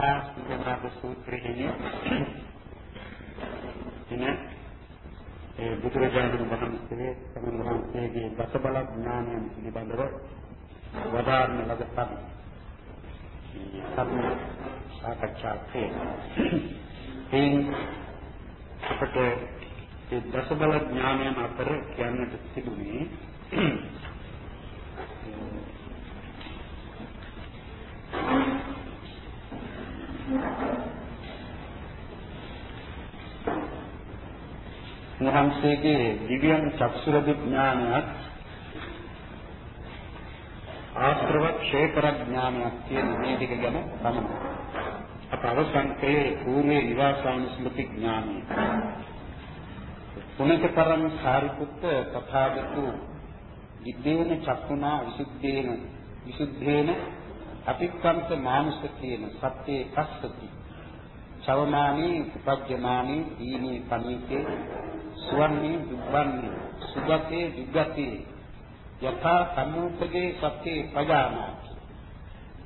මහා සුගනාද සූත්‍රයේ එන ඒ බුදුරජාණන් වහන්සේ තමන් වහන්සේගේ දසබල ඥානයන් පිළිබඳව වදාරන ලද පරිදි සම්ම සාකච්ඡා එයින් අපට ඒ දසබල ඥානයන් අතර කියන්නට තිබුණේ වහන්සේගේ දිව්‍යං චක්සුර විඥානයත් ආශ්‍රව ක්ෂේත්‍ර ඥානයක් කියන මේ දෙක ගැන තමයි. අප අවසන්කේ පූර්වේ නිවාසානුස්මෘති ඥානය. පුණ්‍යතරං සාරිපුත්ත තථාගතු විද්දේන චක්කුණා විසුද්ධේන විසුද්ධේන අපික්කන්ත මානුෂ කියන සත්‍යේ පස්සති. චවමානී උපජ්ජමානී දීනී පනීතේ සුවන්නේ දුබ්බන්නේ සුගතේ දුගතේ යථා සම්මුපගේ සත්‍යේ පජානාති.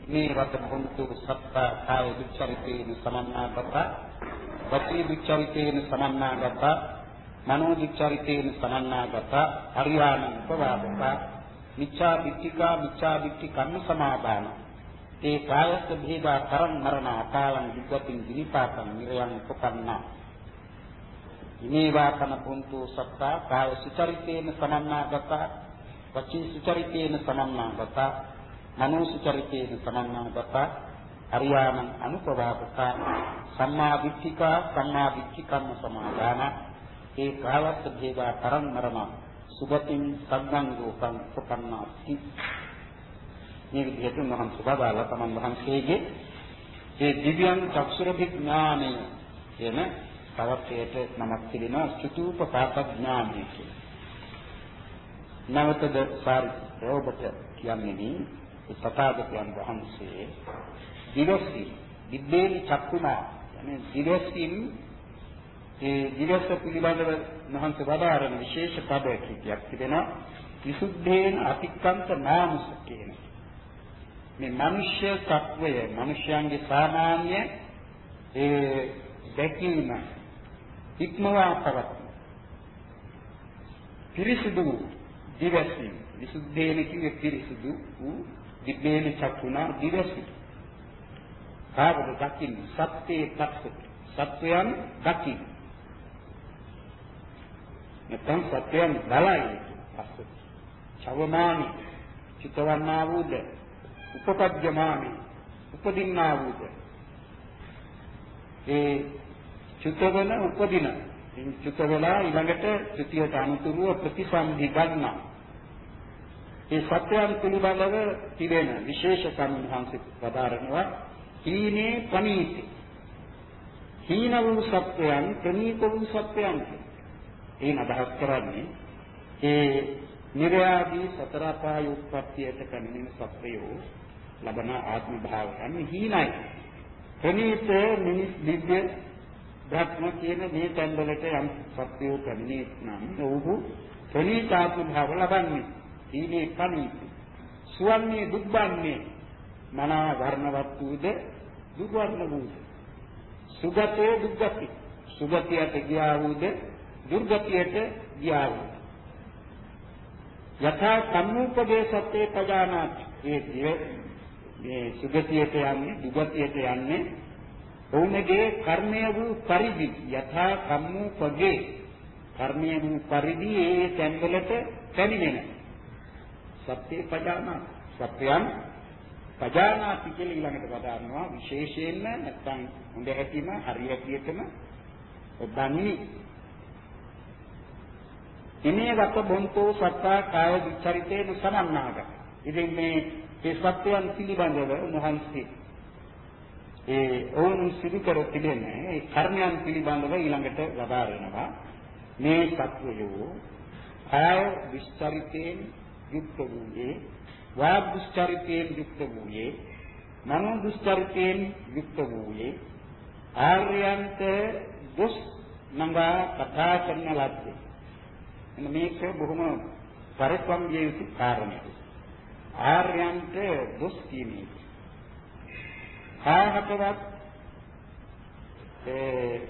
මේ රත පුන්තු සත්තා කාය දුච්චරිතේන සමන්නාගත වචී දුච්චරිතේන සමන්නාගත මනෝ දුච්චරිතේන සමන්නාගත හරියානං ප්‍රවාදක මිච්ඡා දිට්ඨිකා මිච්ඡා දිට්ඨි කම්ම සමාදාන. ඒ කායස්ස භේදා කරන් මරණ අපාලං දුක්ගතින් විනිපාතං නිරයන් උපකන්නා. ඉමේවා කන පුන්තු සත්තා කාය සුචරිතේන සමන්නාගත වචී සුචරිතේන සමන්නාගත මනෝ සුචරිතේන සමන්නාගත අරියාණං අනුපවාදක සම්මා දිට්ඨිකා සම්මා දිට්ඨිකම්ම සමාදාන. ඒ කාලස්ස භේදා තරං මරණ සුගතින් සග්ගං රූපං සුපන්නාති මේ විදිහට මහන් සුබදාලා තමන් වහන්සේගේ ඒ දිව්‍යං චක්ෂුර විඥානය කියන තවත් නමක් තිබෙනවා චතුූපපාත ඥානය කියලා. නැවතද සාරිපුත්‍ර ඔබට කියන්නේ ඒ තථාගතයන් වහන්සේ දිවසි විද්දේනි චක්කුණා යන්නේ දිවසින් ඒ දිවස පිළිබඳව මහන්සේ වදාරන විශේෂ පදයක් තිබෙනවා විසුද්ධේන අතික්කන්ත නාමස කියන මේ මිනිස්ය තත්වය මිනිස්යන්ගේ සාමාන්‍ය ඒ දැකීම ඉක්මවා පවතින. පිරිසිදු දිවසි විසුද්ධේන කියේ පිරිසිදු වූ දිබ්බේන චක්ුණා දිවසි. කාවද දකින්න සත්‍යයේ තත්ත්ව සත්‍යයන් දකින්න. නැත්නම් සත්‍යයන් බලයි පස්සට. චවමානි චිතවන්නා වූද උපපජ්ජමානි උපදින්නා වූද ඒ චුත වෙන උපදින. චුත වෙලා ඊළඟට ත්‍ෘතියට අනුතුරුව ප්‍රතිසන්දි ගන්නා. ඒ සත්‍යයන් පිළිබඳව තිබෙන විශේෂ සම්හන්සිත වදාරනවා හීනේ පනීති. හීන වූ සත්‍යයන් ප්‍රනීත වූ සත්‍යයන්. එයින් අදහස් කරන්නේ ඒ නිර්යාදී සතර අපාය උත්පත්තියට පැමිණෙන සත්‍යයෝ ලබන ආත්ම භාවයන් හීනයි. ප්‍රනීත මිනිස් දිව්‍ය ධර්ම කියන මේ තැන්වලට යම් සත්‍යෝ පැමිණේ නම් ඔහු ප්‍රණීතාත්ම භාව ලබන්නේ. ඊනේ පණීත. සුවන්නේ දුක්බන්නේ මනා වර්ණවත් වූද දුක්වර්ණ වූද. සුගතේ දුක්ගති. සුගතියට ගියා වූද දුර්ගතියට ගියා වූද. යථා සම්මුපදේ සත්‍යේ පජානාති. ඒ මේ සුගතියට යන්නේ දුගතියට යන්නේ ඔවුන්ගේ කර්මය වූ පරිදි යථා කම්මූපගේ කර්මය වූ පරිදි ඒ තැන්වලට පැමිණෙන. සත්‍ය පජානා සත්‍යයන් පජානාති කියලා ඊළඟට වදාරනවා. විශේෂයෙන්ම නැත්නම් හොඳ හැටිම හරි හැටියටම ඔබන්නේ ඉමේගත බොන්තෝ සත්තා කාය විචරිතේන සමන්නාගත ඉතින් මේ ඒ සත්‍යයන් පිළිබඳව මොහන්සේ ඒ ඔවුන් සිදු කර තිබෙන ඒ කර්මයන් පිළිබඳව ඊළඟට වදාරනවා මේ සත්වයෝ කාය විස්තරිතයෙන් යුක්ත වූයේ වාග් විස්තරිතයෙන් යුක්ත වූයේ මනෝ විස්තරිතයෙන් යුක්ත වූයේ ආර්යයන්ට දුස් නංගා කතා කරන ලද්දේ. එන්න මේක බොහොම පරිස්සම් යුතු කාරණයක් ආර්යයන්ට දුස් කියන්නේ කාහකවත් ඒ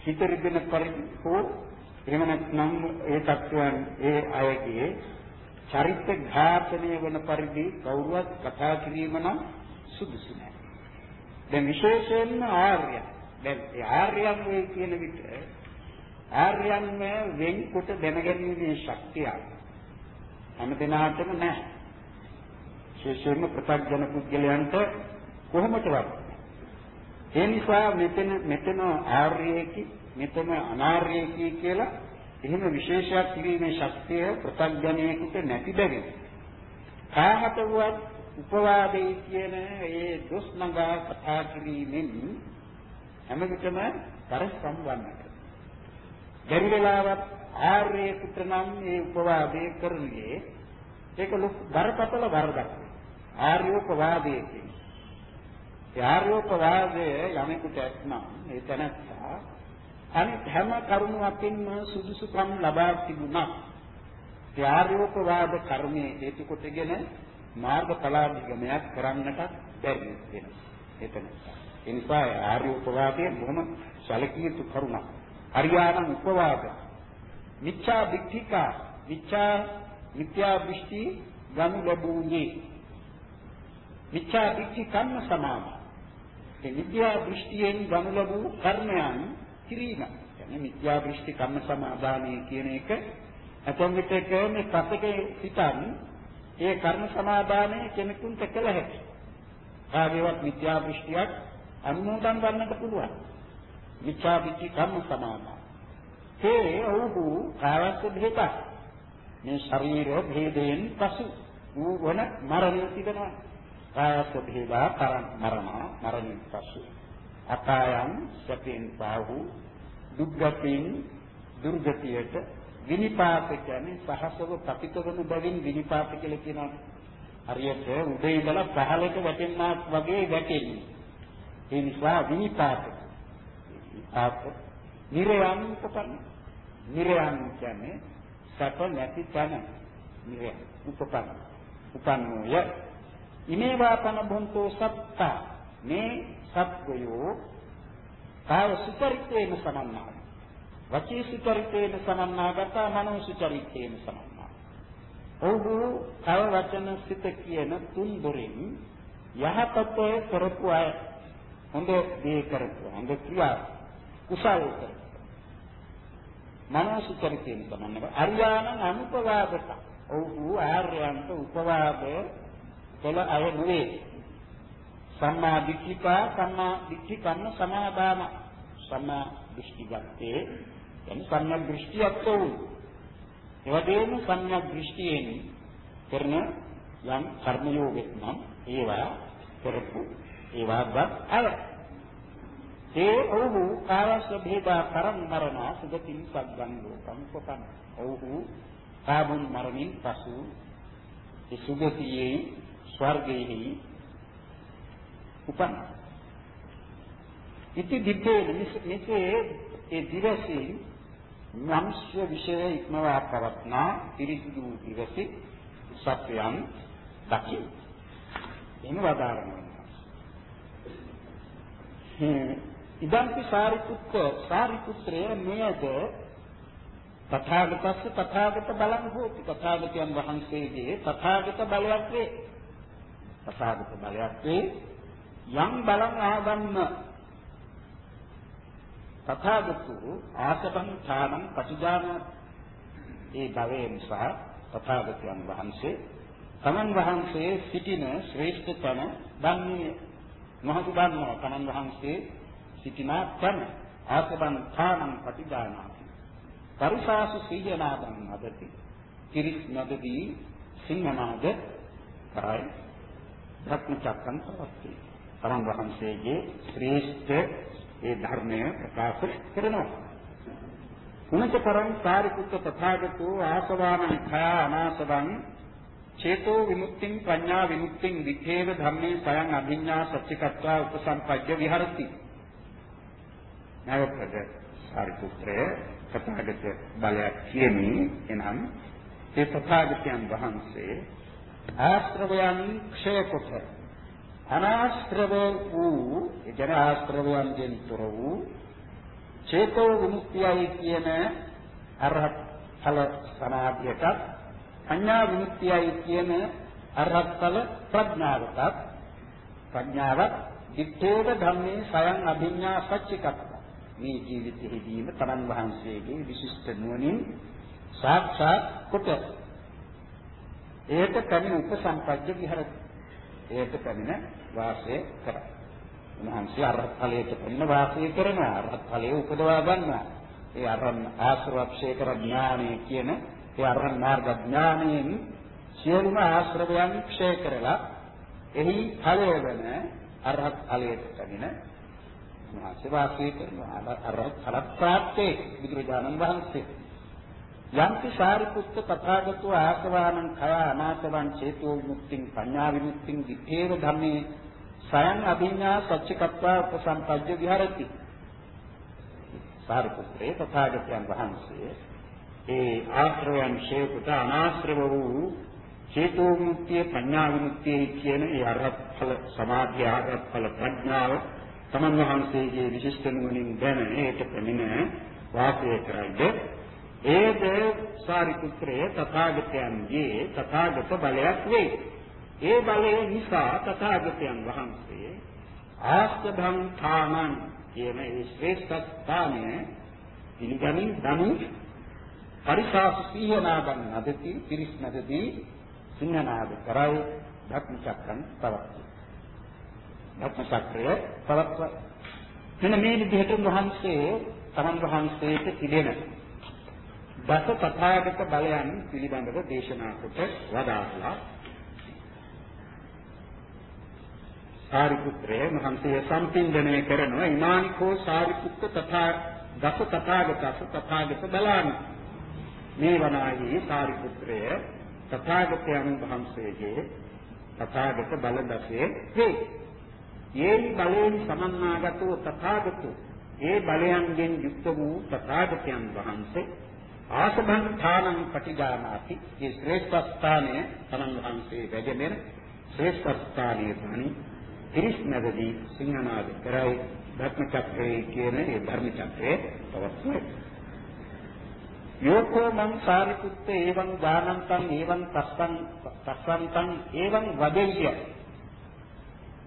හිත රිදෙන පරිදි හෝ එහෙම නැත්නම් ඒ තත්වයන් ඒ අයගේ චරිත ඝාතනය වන පරිදි කවුරුවත් කතා කිරීම නම් සුදුසු නැහැ. දැන් විශේෂයෙන්ම ආර්ය. දැන් ඒ ආර්යයන් වේ කියන විට ආර්යයන් වෙන්කොට දැනගැනීමේ ශක්තිය හැම දිනාටම නැහැ. විශේෂයෙන්ම ප්‍රත්‍යඥ පුද්ගලයන්ට කොහොමදවත් ඒ නිසා මෙතන මෙතන ආර්යයකි මෙතන අනාර්යයකි කියලා එහෙම විශේෂයක් කිරීමේ ශක්තිය ප්‍රත්‍යඥයෙකුට නැති බැරි. කාමත වුවත් උපවාදේ කියන ඒ දොස් නගා කතා කිරීමෙන් හැම විටම පරිස්සම් වන්නට. බැරි වෙලාවත් ආර්යයෙකුට නම් මේ උපවාදේ කරන්නේ ඒක ලොකු බරපතල වරදක්. ආර්යෝපවාදයේ කියන්නේ. ඒ ආර්යෝපවාදයේ යමෙකුට ඇත්නම් ඒ තැනත්තා අනිත් හැම කරුණු අතින්ම සුදුසුකම් ලබා තිබුණා. ඒ ආර්යෝපවාද කර්මයේ හේතු කොටගෙන මාර්ගඵලාභිගමයක් කරන්නට බැරි වෙනවා. එතන. ඒ නිසා ආර්යෝපවාදයේ බොහොම සැලකිය යුතු කරුණක්. අරියාණං උපවාද මිච්ඡා දික්ඛිකා මිච්ඡා මිත්‍යා දෘෂ්ටි ගනු ලැබුණේ මිච්ඡා දික්ඛි කම්ම සමාම ඒ මිත්‍යා දෘෂ්ටියෙන් ගනු ලැබූ කර්මයන් කිරීම කියන්නේ මිත්‍යා දෘෂ්ටි කම්ම සමාදානය කියන එක ඇතැම් විටක මේ කපකේ සිතන් ඒ කර්ම සමාදානය කෙනෙකුට කළ හැකි. කාගේවත් මිත්‍යා දෘෂ්ටියක් අනුමෝදන් වන්නට පුළුවන්. මිච්ඡා දිට්ඨි කම්ම සමාදාන. ඒ ඔහු කායස්ස භේදක්. මේ ශරීර භේදයෙන් පසු වූ වන මරණය තිබෙනවා. කායස්ස භේදා කරන් මරණ මරණයෙන් පසු අපායන් සැපෙන් පාහු දුක්ගතින් දුර්ගතියට විනිපාත කියන්නේ සහසව පතිත වන බැවින් විනිපාත කියලා කියනවා. හරියට උදේ ඉඳලා පහළට වැටෙන්නා වගේ වැටෙන්නේ. ඒ නිසා විනිපාත. ආප. නිරයන් උපපන්න. නිරයන් කියන්නේ සැප නැති තැන. නිරය උපපන්න. උපන්නෝය. ඉමේවා පන බොන්තෝ සත්තා. මේ සත්වයෝ කාය සුචරිතේන සමන්නාගත. වචී සුචරිතේන සමන්නාගත මනෝ සුචරිතේන සමන්නාගත. ඔහු කය වචන සිත කියන තුන් දොරින් යහපත කරපු අය. හොඳ දේ කරපු හොඳ ක්‍රියා කුසල් කරපු මනෝ සුචරිතේන සමන්නාගත අරියාණං අනුපවාදක. ඔහු ආර්යයන්ට උපවාද කළ අය නෙවේ. සම්මා දිට්ඨිකා සම්මා දිට්ඨි කන්න සමාදාන. සම්මා දෘෂ්ටි ගත්තේ එනි සම්මා දෘෂ්ටියක් වූ එවැදේම සම්මා දෘෂ්ටියෙන් කරන යම් කර්ම යෝගෙත් නම් ඒවා කරපු ඒවාවත් අය ඒ ඔහු කායස භේදා කරන් මරණ සුගතින් සග්ගන් ලෝකම් කොතන ඔහු කාබුන් මරණින් පසු ඒ සුගතියේ ස්වර්ගයෙහි උපන්. ඉති දිත්තේ මෙසේ ඒ දිවසේ මනුෂ්‍ය විෂය ඉක්මවා පවත්නා පිරිසිදු දිවසේ සත්‍යයන් දකි. එන වදාරනවා. ඉදන්ති සාරිපුත්ත සාරිපුත්‍රය මෙයද තථාගතස්ස තථාගත බලං හෝති. තථාගතයන් වහන්සේගේ තථාගත බලයක් වේ තථාගත බලයක් වේ යම් බලං ආගම්ම. තථාගතු ආසබං ථානං පටිජාන ඒ භවයේ නිසා තථාගතයන් වහන්සේ තමන් වහන්සේ සිටින ශ්‍රේෂ්ඨ තන දන්නේ මහතු දන්නවා තමන් වහන්සේ සිටින තන ආසබං ථානං පටිජානාති පරිසාසු සීයනාදං අදති කිරිස් නදදී සිංහනාද කරයි භක්ම චක්කන් පවත්තේ. තමන් වහන්සේගේ ශ්‍රේෂ්ඨ ඒ ධර්මය ප්‍රකාශ කරනවා. උනත පරං සාරිපුත්ත තථාගතෝ ආසවානං khaya අනාසවං චේතෝ විමුක්තිං පඤ්ඤා විමුක්තිං විඛේව ධම්මේ සයන් අභිඤ්ඤා සච්චිකත්වා උපසම්පජ්ජ විහරති. නැවතද සාරිපුත්‍රය තථාගත බලයක් කියමි. එනම් ඒ තථාගතයන් වහන්සේ ආශ්‍රවයන් ක්ෂය කොට අනාශ්‍රව වූ එජන ආශ්‍රවයන්ගෙන් තොර වූ චේතෝ විමුක්තියයි කියන අරහත් ඵල සමාධියටත් පඤ්ඤා විමුක්තියයි කියන අරහත් ඵල ප්‍රඥාවටත් ප්‍රඥාවත් දිත්තේව ධම්මේ සයන් අභිඥා සච්චිකත්ත මේ ජීවිතයේදීම තමන් වහන්සේගේ විශිෂ්ට නුවණින් සාක්ෂාත් කොට. ඒකට පැමිණ උපසම්පජ්ජ විහරති ඒකට පැමිණ වාසය කරයි උන්වහන්සේ අරහත් ඵලයට පැමිණ වාසය කරනවා. අරහත් ඵලයේ උපදවා ගන්නවා. ඒ අරහන් ආශ්‍රවක්ෂේ කර ඥානය කියන ඒ අරහන් මාර්ග ඥානයෙන් සියලුම ආශ්‍රවයන් ක්ෂය කරලා එහි ඵලය වෙන අරහත් ඵලයට පැමිණ උන්වහන්සේ වාසය කරනවා අරහත් ඵල ප්‍රාප්තේ බුදුරජාණන් වහන්සේ. යම්පි සාරිපුත්ත තථාගතෝ ආසවානං khය අනාසවං චේතෝ විමුක්තිං පඤ්ඤා විමුක්තිං විත්තේව ධම්මේ සයන් අභිඥා සච්චිකත්වා උපසම්පජ්ජ විහරති. සාරිපුත්‍රේ තථාගතයන් වහන්සේ ඒ ආශ්‍රයයන් ශේකුට අනාශ්‍රව වූ චේතෝ විමුක්තිය පඤ්ඤා විමුක්තිය කියන ඒ අරහත් ඵල සමාධිය අරහත් ඵල ප්‍රඥාව තමන් වහන්සේගේ විශිෂ්ට නුවණින් දැන ඒට ප්‍රමින වාසය කරයිද ඒද සාරිපුත්‍රය තථාගතයන්ගේ තථාගත බලයක් වේ. ඒ බලය නිසා තථාගතයන් වහන්සේ ආස්තභං ථානං කියන ඒ ශ්‍රේෂ්ඨ ස්ථානය පිළිගනින් දනු පරිසාස සීහනාදන් නදති පිරිස් නදති සිංහනාද කරයි ධක්ම චක්‍රන් පවත්වයි. ධක්ම චක්‍රය පවත්ව මෙන්න මේ විදිහට වහන්සේ තමන් වහන්සේට තිබෙන දස තථාගත බලයන් පිළිබඳව දේශනා කොට වදාළා. සාරිපුත්‍රය මහන්සිය සම්පින්දනය කරනවා ඉමානිකෝ සාරිපුත්ත තථා දස තථාගතස තථාගත බලාමි. මේ වනාහි සාරිපුත්‍රය තථාගතයන් වහන්සේගේ තථාගත බල දසේ වේ. යේයි බලයෙන් සමන්නාගතෝ තථාගතෝ ඒ බලයන්ගෙන් යුක්ත වූ තථාගතයන් වහන්සේ ආසභං ථානං පටිගානාති මේ ශ්‍රේෂ්ඨ ස්ථානය තමන් වහන්සේ වැඩෙන ශ්‍රේෂ්ඨ ස්ථානයේ තනි ත්‍රිස්නදදී සිංහනාද කරයි ධර්ම චක්‍රයේ කියන ඒ ධර්ම චක්‍රයේ පවත්වයි යෝකෝ මං සාරිපුත්ත එවං ඥානන්තං එවං තස්සං තස්සන්තං එවං වදෙය්‍ය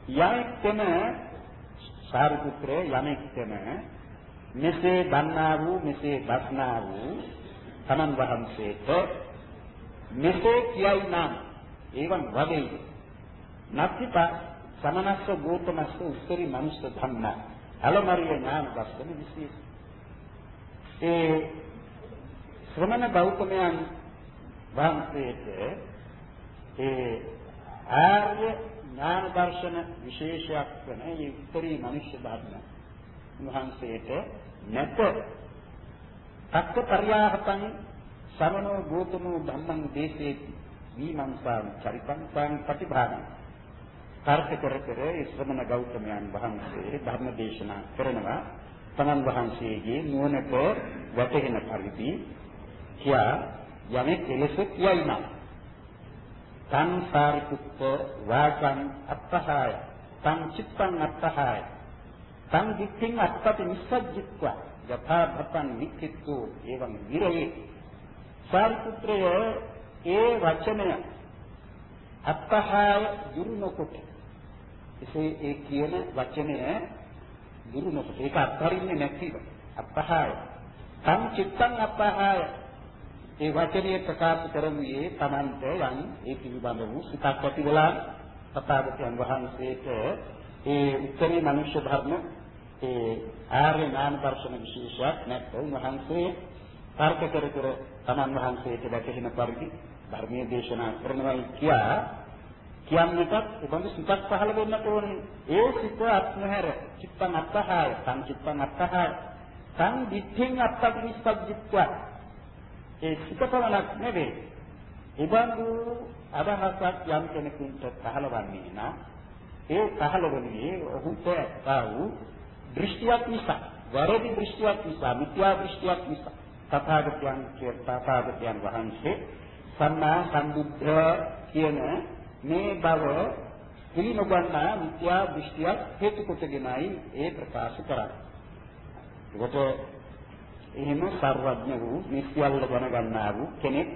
යයිතම සාරිපුත්‍රය යමෙක්තම මෙසේ දන්නා වූ මෙසේ දස්නා වූ තමන් වහන්සේට මෙසේ කියයි නම් එවන් වදෙයි. නත්තිප සමනස්ස ගෝතමස්ස උත්තරී මනුෂ්‍ය ධම්ම අලමරිය ඥාන දස්සන විශේෂ. ඒ ශ්‍රමණ ගෞතමයන් වහන්සේට ඒ ආර්ය ඥාන දර්ශන විශේෂයක් වන ඒ උත්තරී මනුෂ්‍ය ධර්ම. වහන්සේට නැත. තක්ක පරියාහතං සමනෝ ගෝතමෝ ධම්මං දේශේති විමංසාං චරිතං සං ප්‍රතිභාගං තර්ක කර කර ශ්‍රමණ ගෞතමයන් වහන්සේ ධර්ම දේශනා කරනවා. තමන් වහන්සේගේ නුවණට වැටහෙන පරිදි කියා යමෙක් කෙලෙස කියයි නම්. සංසාරිකුත්ත වාසං අත්තහාය සංචිත්තං අත්තහාය සංදික්ඛින් අත්තති නිස්සජ්ජිත්වා. යථා භතං නික්ඛිතු එවං විරේ සාරිපුත්‍රය ඒ වචනය අත්තහාය දුරු නොකොට එසේ ඒ කියන වචනය දුරු නොකොට ඒක අත්හරින්නේ නැතිව. අත්තහාය සංචිත්තං අත්තහාය ඒ වචනය ප්‍රකාශ කරන්නේ තමන්ට යම් ඒ පිළිබඳ වූ සිතක් ඇති වෙලා තථාගතයන් වහන්සේට ඒ උත්තරී මනුෂ්‍ය ධර්ම ඒ ආර්ය ඥාන දර්ශන විශේෂයක් නැත්නම් වහන්සේ තර්ක කර කර තමන් වහන්සේට දැකෙන පරිදි ධර්මයේ දේශනා කරනවා කියා කියන්නටත් උබඳ සිතක් පහළ වෙන්නට ඕනේ. ඒ සිත අත්මහැර චිත්තං අත්තහාය, සංචිත්තං අත්තහාය, සං දිට්ඨින් අත්තපිස්සජ්ජිත්වා. ඒ සිත පමණක් නෙවෙයි. ඉබඳු අදහසක් යම් කෙනෙකුට පහළවන්නේ නම් ඒ පහළවන්නේ ඔහුට ආ වූ දෘෂ්ටියක් නිසා, වැරදි දෘෂ්ටියක් නිසා, මිත්‍යා දෘෂ්ටියක් නිසා තථාගතයන් කියන තථාගතයන් වහන්සේ සම්මා සම්බුද්ධ කියන මේ බව පිළිනොගන්නා මිත්‍යා දෘෂ්ටියක් හේතු කොටගෙනයි ඒ ප්‍රකාශ කරන්නේ. ඒකට එහෙම සර්වඥ වූ මිත්‍යාවල දැනගන්නා වූ කෙනෙක්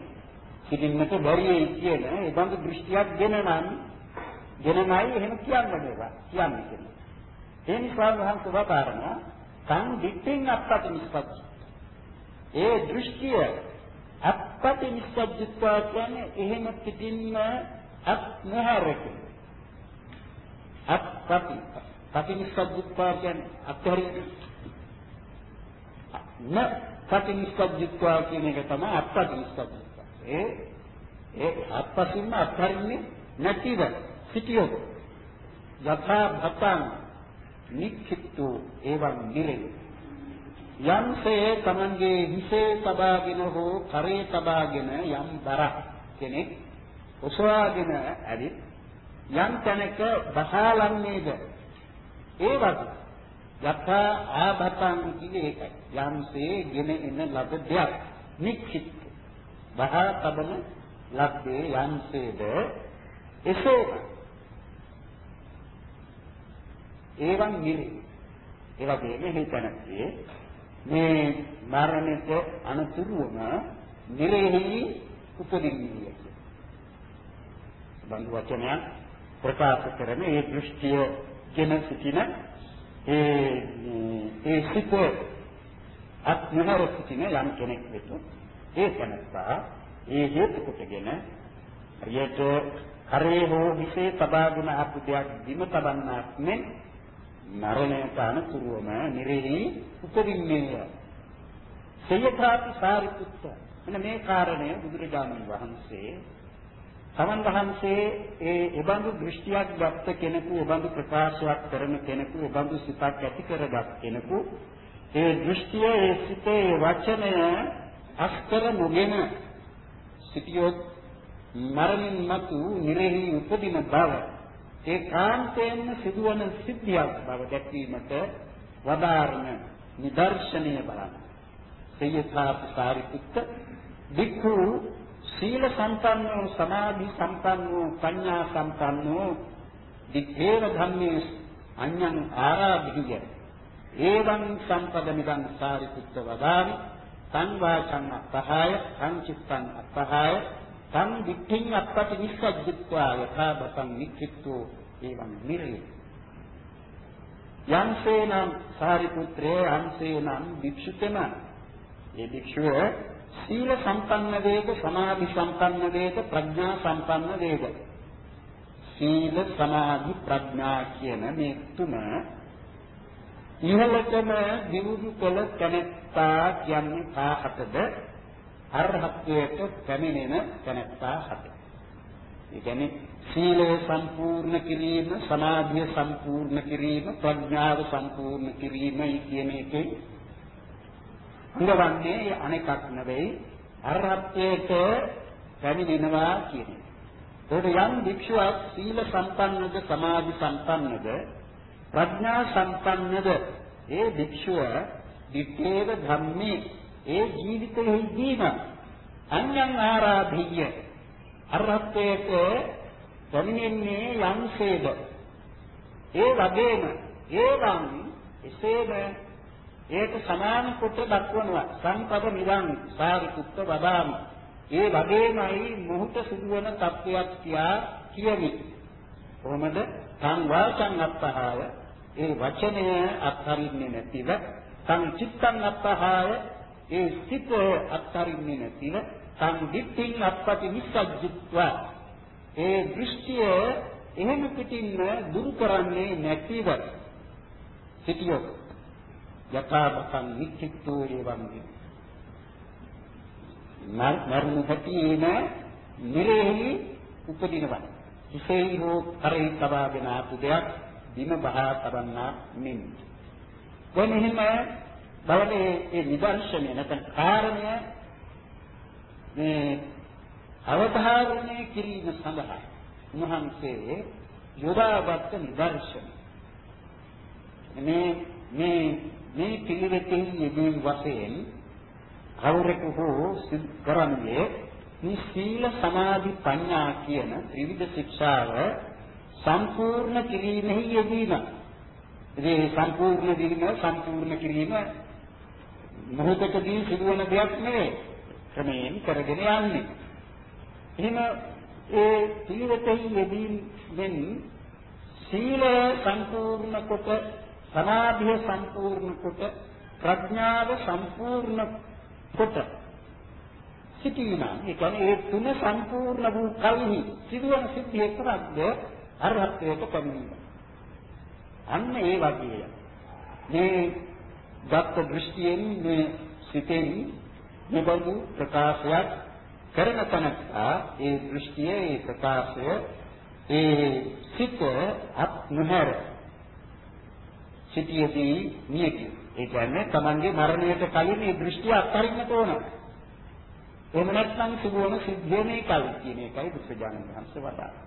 සිටින්නට බැරියි කියන ඒ බඳු දෘෂ්ටියක් ගෙන නම් ගෙනමයි එහෙම කියන්නේ ඒවා කියන්නේ කියන්නේ. ඒ නිසා වහන්සේ වදාරනවා සං දිට්ඨින් අප්පති නිස්සද්ද. ඒ දෘෂ්ටිය අප්පති නිස්සද්දත්වා කියන්නේ එහෙම පිටින්ම අත් නොහැරෙන්නේ. අප්පති පටිනිස්සද්දත්වා කියන්නේ අත්හැරීම. න පටිනිස්සද්දත්වා කියන එක තමයි අප්පටිනිස්සද්දත්වා. ඒ ඒ අප්පසින්ම අත්හරින්නේ නැතිව සිටියොත්. යථා භතං නික්ඛිතු එවං නිරේ. යම්සේ තමන්ගේ හිසේ තබාගෙන හෝ කරේ තබාගෙන යම් බරක් කෙනෙක් ඔසවාගෙන ඇවිත් යම් තැනක බහාලන්නේද? ඒ වගේ යථා ආභතං කියේ ඒකයි යම්සේ ගෙන එන ලද දෙයක්. නික්ඛිත බහා තබන ලද්දේ යම්සේද? එසේ ඒවන් නිරි. ඒ වගේම හිතනදී මේ මරණයට අනතුරුවම නිරෙහි උපදින්නේ. බඳු වචනයක් ප්‍රකාශ කරන ඒ දෘෂ්ටිය ගෙන සිටින ඒ ඒ සිත අත්මහර සිටින යම් කෙනෙක් වෙත ඒ තනත්තා ඒ හේතු කොටගෙන හරියට කරේ හෝ හිසේ තබාගෙන ආපු දෙයක් බිම තබන්නාක් මෙන් මරණයට අනතුරුවම නිරෙහි උපදින්නේය. සයථාපි සාරිපුත්ත. මෙන්න මේ කාරණය බුදුරජාණන් වහන්සේ තමන් වහන්සේ ඒ එබඳු දෘෂ්ටියක් ගත්ත කෙනෙකු, එබඳු ප්‍රකාශයක් කරන කෙනෙකු, එබඳු සිතක් ඇති කරගත් කෙනෙකු ඒ දෘෂ්ටිය, ඒ සිතේ වචනය අස්කර නොගෙන සිටියොත් මරණින් මතු නිරෙහි උපදින බව ඒ කාන්තයෙන්ම සිදුවන සිද්ධියක් බව දැක්වීමට වදාරන නිදර්ශනය බලන්න. සේයථාපි සාරිපුත්ත වික්ඛු සීල සම්පන්නෝ සමාධි සම්පන්නෝ පඤ්ඤා සම්පන්නෝ දිත්තේව ධම්මේ අඤ්ඤං ආරාධිය ඒවං සම්පදමිදං සාරිපුත්ත වදාමි. තං වාචං අපහාය තං චිත්තං අපහාය තං දිට්ඨින් අපපටි නිස්සජ්ජිත්වා යථා බතං නික්ඛිත්වෝ ඒවං නිරේ. යම්සේනම් සාරිපුත්‍රේ යම්සේනම් භික්ෂුතම. ඒ භික්ෂුව සීල සම්පන්න වේද සමාධි සම්පන්න වේද ප්‍රඥා සම්පන්න වේද සීල සමාධි ප්‍රඥා කියන මේ තුන ඉහළටම දියුණු කළ තැනැත්තා කියන්නේ කාහතද අරහත්ත්වයට පැමිණෙන තැනැත්තා හත. ඒ කියන්නේ සීලය සම්පූර්ණ කිරීම, සමාධිය සම්පූර්ණ කිරීම, ප්‍රඥාව සම්පූර්ණ කිරීමයි කියන එකේ ඉරවන්නේ අනෙකක් නෙවෙයි. අරහත්ත්වයට පැමිණෙනවා කියන එක. ඒකට යම් භික්ෂුවක් සීල සම්පන්නද, සමාධි සම්පන්නද, ප්‍රඥා සම්පන්නද, ඒ භික්ෂුව දිත්තේව ධම්මේ ඒ ජීවිතයේදීම අඤ්ඤං ආරාධිය. අරහත්ත්වයට පැමිණෙන්නේ යම්සේද ඒ වගේම ඒවම් එසේම ඒක සමාන කොට දක්වනවා. සංපද නිවන් සාරිපුත්ත වදාමි. ඒ වගේමයි මොහොත සිදුවන තත්වයක් කියා කියමි. කොහොමද? සං වාචං අත්හාය ඒ වචනය අත්හරින්නේ නැතිව සං චිත්තං අත්හාය ඒ සිත අත්හරින්නේ නැතිව සං දිට්ඨින් අපපටි විසජ්ජිත්වා ඒ දෘෂ්ටිය එහෙම පිටින්ම දුරු කරන්නේ නැතිව. සිටියොත්. යථාබතං නිච්චිතෝ එවං මරණ හැටියේම නිරෙහි උපදිනවා. හිසෙහි හෝ කරෙහි තබාගෙන ආපු දෙයක් බිම බහා තබන්නා මෙන් කොහොම එහෙම බලන්නේ ඒ නිදර්ශනය නැත්නම් කාරණය මේ අවධාරණය කිරීම සඳහා උන්වහන්සේ යොදාගත් නිදර්ශන මේ මේ මේ පිළිවෙතින් යෙදීම් වශයෙන් කවුරෙකු හෝ කරන්නේ මේ සීල සමාධි ප්‍රඥා කියන ත්‍රිවිධ ශික්ෂාව සම්පූර්ණ කිරීමෙහි යෙදීම. ඉතින් සම්පූර්ණ කිරීම සම්පූර්ණ කිරීම මොහොතකදී සිදුවන දෙයක් නෙවෙයි. ක්‍රමයෙන් කරගෙන යන්නේ. එහෙම ඒ පිළිවෙතෙහි යෙදීමෙන් සීලය සම්පූර්ණ කොට සමාධිය සම්පූර්ණ කොට ප්‍රඥාව සම්පූර්ණ කොට සිටීම. ඒ කියන්නේ ඒ තුන සම්පූර්ණ වූ කල්හි සිදුවන සිද්ධිය කරද්ද අරහත්ත්වයට පැමිණීම. අන්න ඒ වගේ මේ දත්ත දෘෂ්ටියෙන් මේ සිතෙන් මෙබඳු ප්‍රකාශයක් කරන තැනත්තා ඒ දෘෂ්ටිය ඒ ප්‍රකාශය ඒ සිත අත් නොහැර සිටියේදී නියකි. ඒ කියන්නේ Tamange මරණයට කලින් මේ දෘෂ්ටිය අත්හරින්නට ඕන. එහෙම නැත්නම් සිදුවන සිද්ධිය මේකයි කියන එකයි බුදුසජාණන් වහන්සේ වදාළා.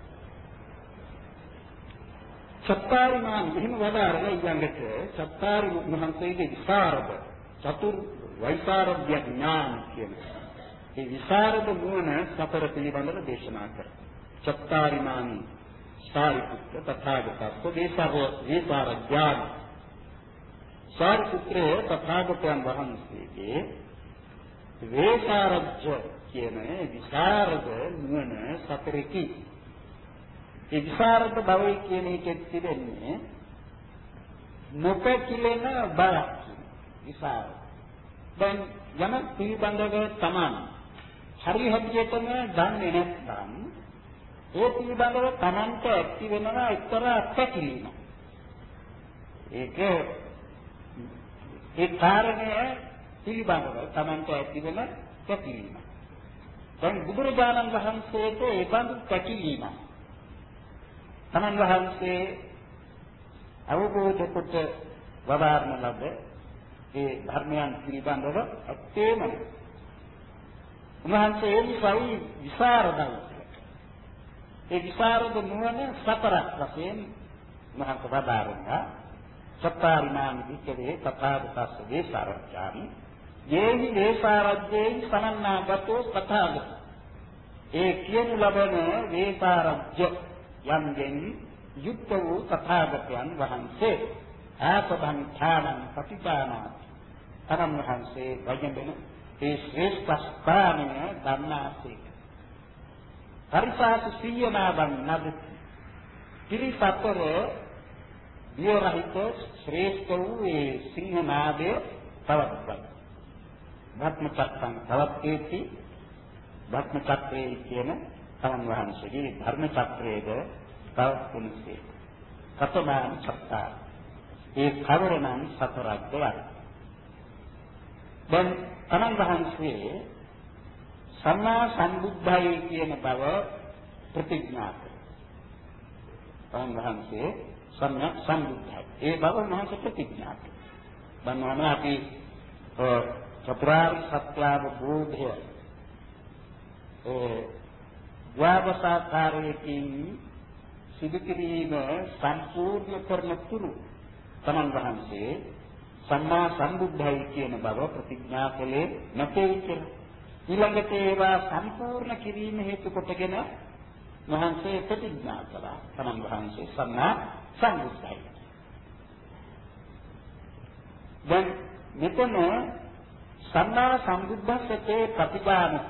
සත්තාරිමාන එහෙම වදාරන ඊළඟට සත්තාරි මහන්සේගේ විසරද චතුර් වෛසාරද්‍ය ඥාන කියන ඒ විසරද නුවණ සතර පිළිබඳව දේශනා කරා. සත්තාරිමාන සාරිපුත්‍ර තථාගතස්ස දේශව විසරඥාන සාරිපුත්‍රය තථාගතයන් වහන්සේගේ වේසාරජ්‍ය කියන විසරද නුවණ සතරකි ඒ විසරද භවය කියන එකෙත් තිබෙන්නේ නොපැකිලෙන බයක් විසරද. දැන් යම පිළිබඳව තමන් හරි හැටියටම දන්නේ නැත්නම් ඒ පිළිබඳව තමන්ට ඇති වෙනවා එක්තරා පැකිලීම. ඒක ඒ කාරණය පිළිබඳව තමන්ට ඇති වෙන පැකිලීම. දැන් බුදුරජාණන් වහන්සේට ඒ බඳු පැකිලීමක් තමන් වහන්සේ අවබෝධ කොට වදාරන ලද ඒ ධර්මයන් පිළිබඳව ඇත්තේම උන්වහන්සේ ඒ නිසායි විසරදයි. ඒ විසරද නුවණ සතරක් වශයෙන් මහත් වදාරනවා. සත්තාරිමාන විචේ තථාගතස්ස වේසාරච්ඡාමි යේහි වේසාරජ්ජේ සමන්නාගතෝ තථාගත ඒ කියනු ලබන වේසාරජ්‍ය යම්ගෙන් යුක්ත වූ තථාගතයන් වහන්සේ ආපදං ථානං පටිපානාති. තරම් වහන්සේ වජඹෙන ඒ ශ්‍රේෂ්ඨ ස්ථානය ධර්මාසේක පරිසාත සීයනාවන් නදති ත්‍රිසතර දියරහිත ශ්‍රේෂ්ඨ වූ ඒ සිංහනාදය පවත්වයි භක්ම චක්කං පවත්වේති භක්ම චක්‍රයේ කියන තමන් වහන්සේගේ ධර්ම චක්‍රයේද පවත්වන්නේ කතමාන සත්තා. ඒ කවරනම් සතරක්ද වයි දැන් තමන් වහන්සේ සම්මා සම්බුද්ධයි කියන බව ප්‍රතිඥා කරා තමන් වහන්සේ සම්‍යක් සම්බුද්ධයි ඒ බව මහන්ස ප්‍රතිඥා කරා බන්වන අපි චතුරාර්ය සත්‍ය අවබෝධය ඒ ද්වාදසාකාරයකින් සිදු කිරීම සම්පූර්ණ කරන තුරු තමන් වහන්සේ සම්මා සම්බුද්ධයි කියන බව ප්‍රතිඥා කළේ නැtei කියලා. ඊළඟට ඒවා සම්පූර්ණ කිරීම හේතු කොටගෙන වහන්සේ ප්‍රතිඥා කළා. තමන් වහන්සේ සම්මා සම්බුද්ධයි. දැන් මෙතන සම්මා සම්බුද්ධස්සේ ප්‍රතිපාදන.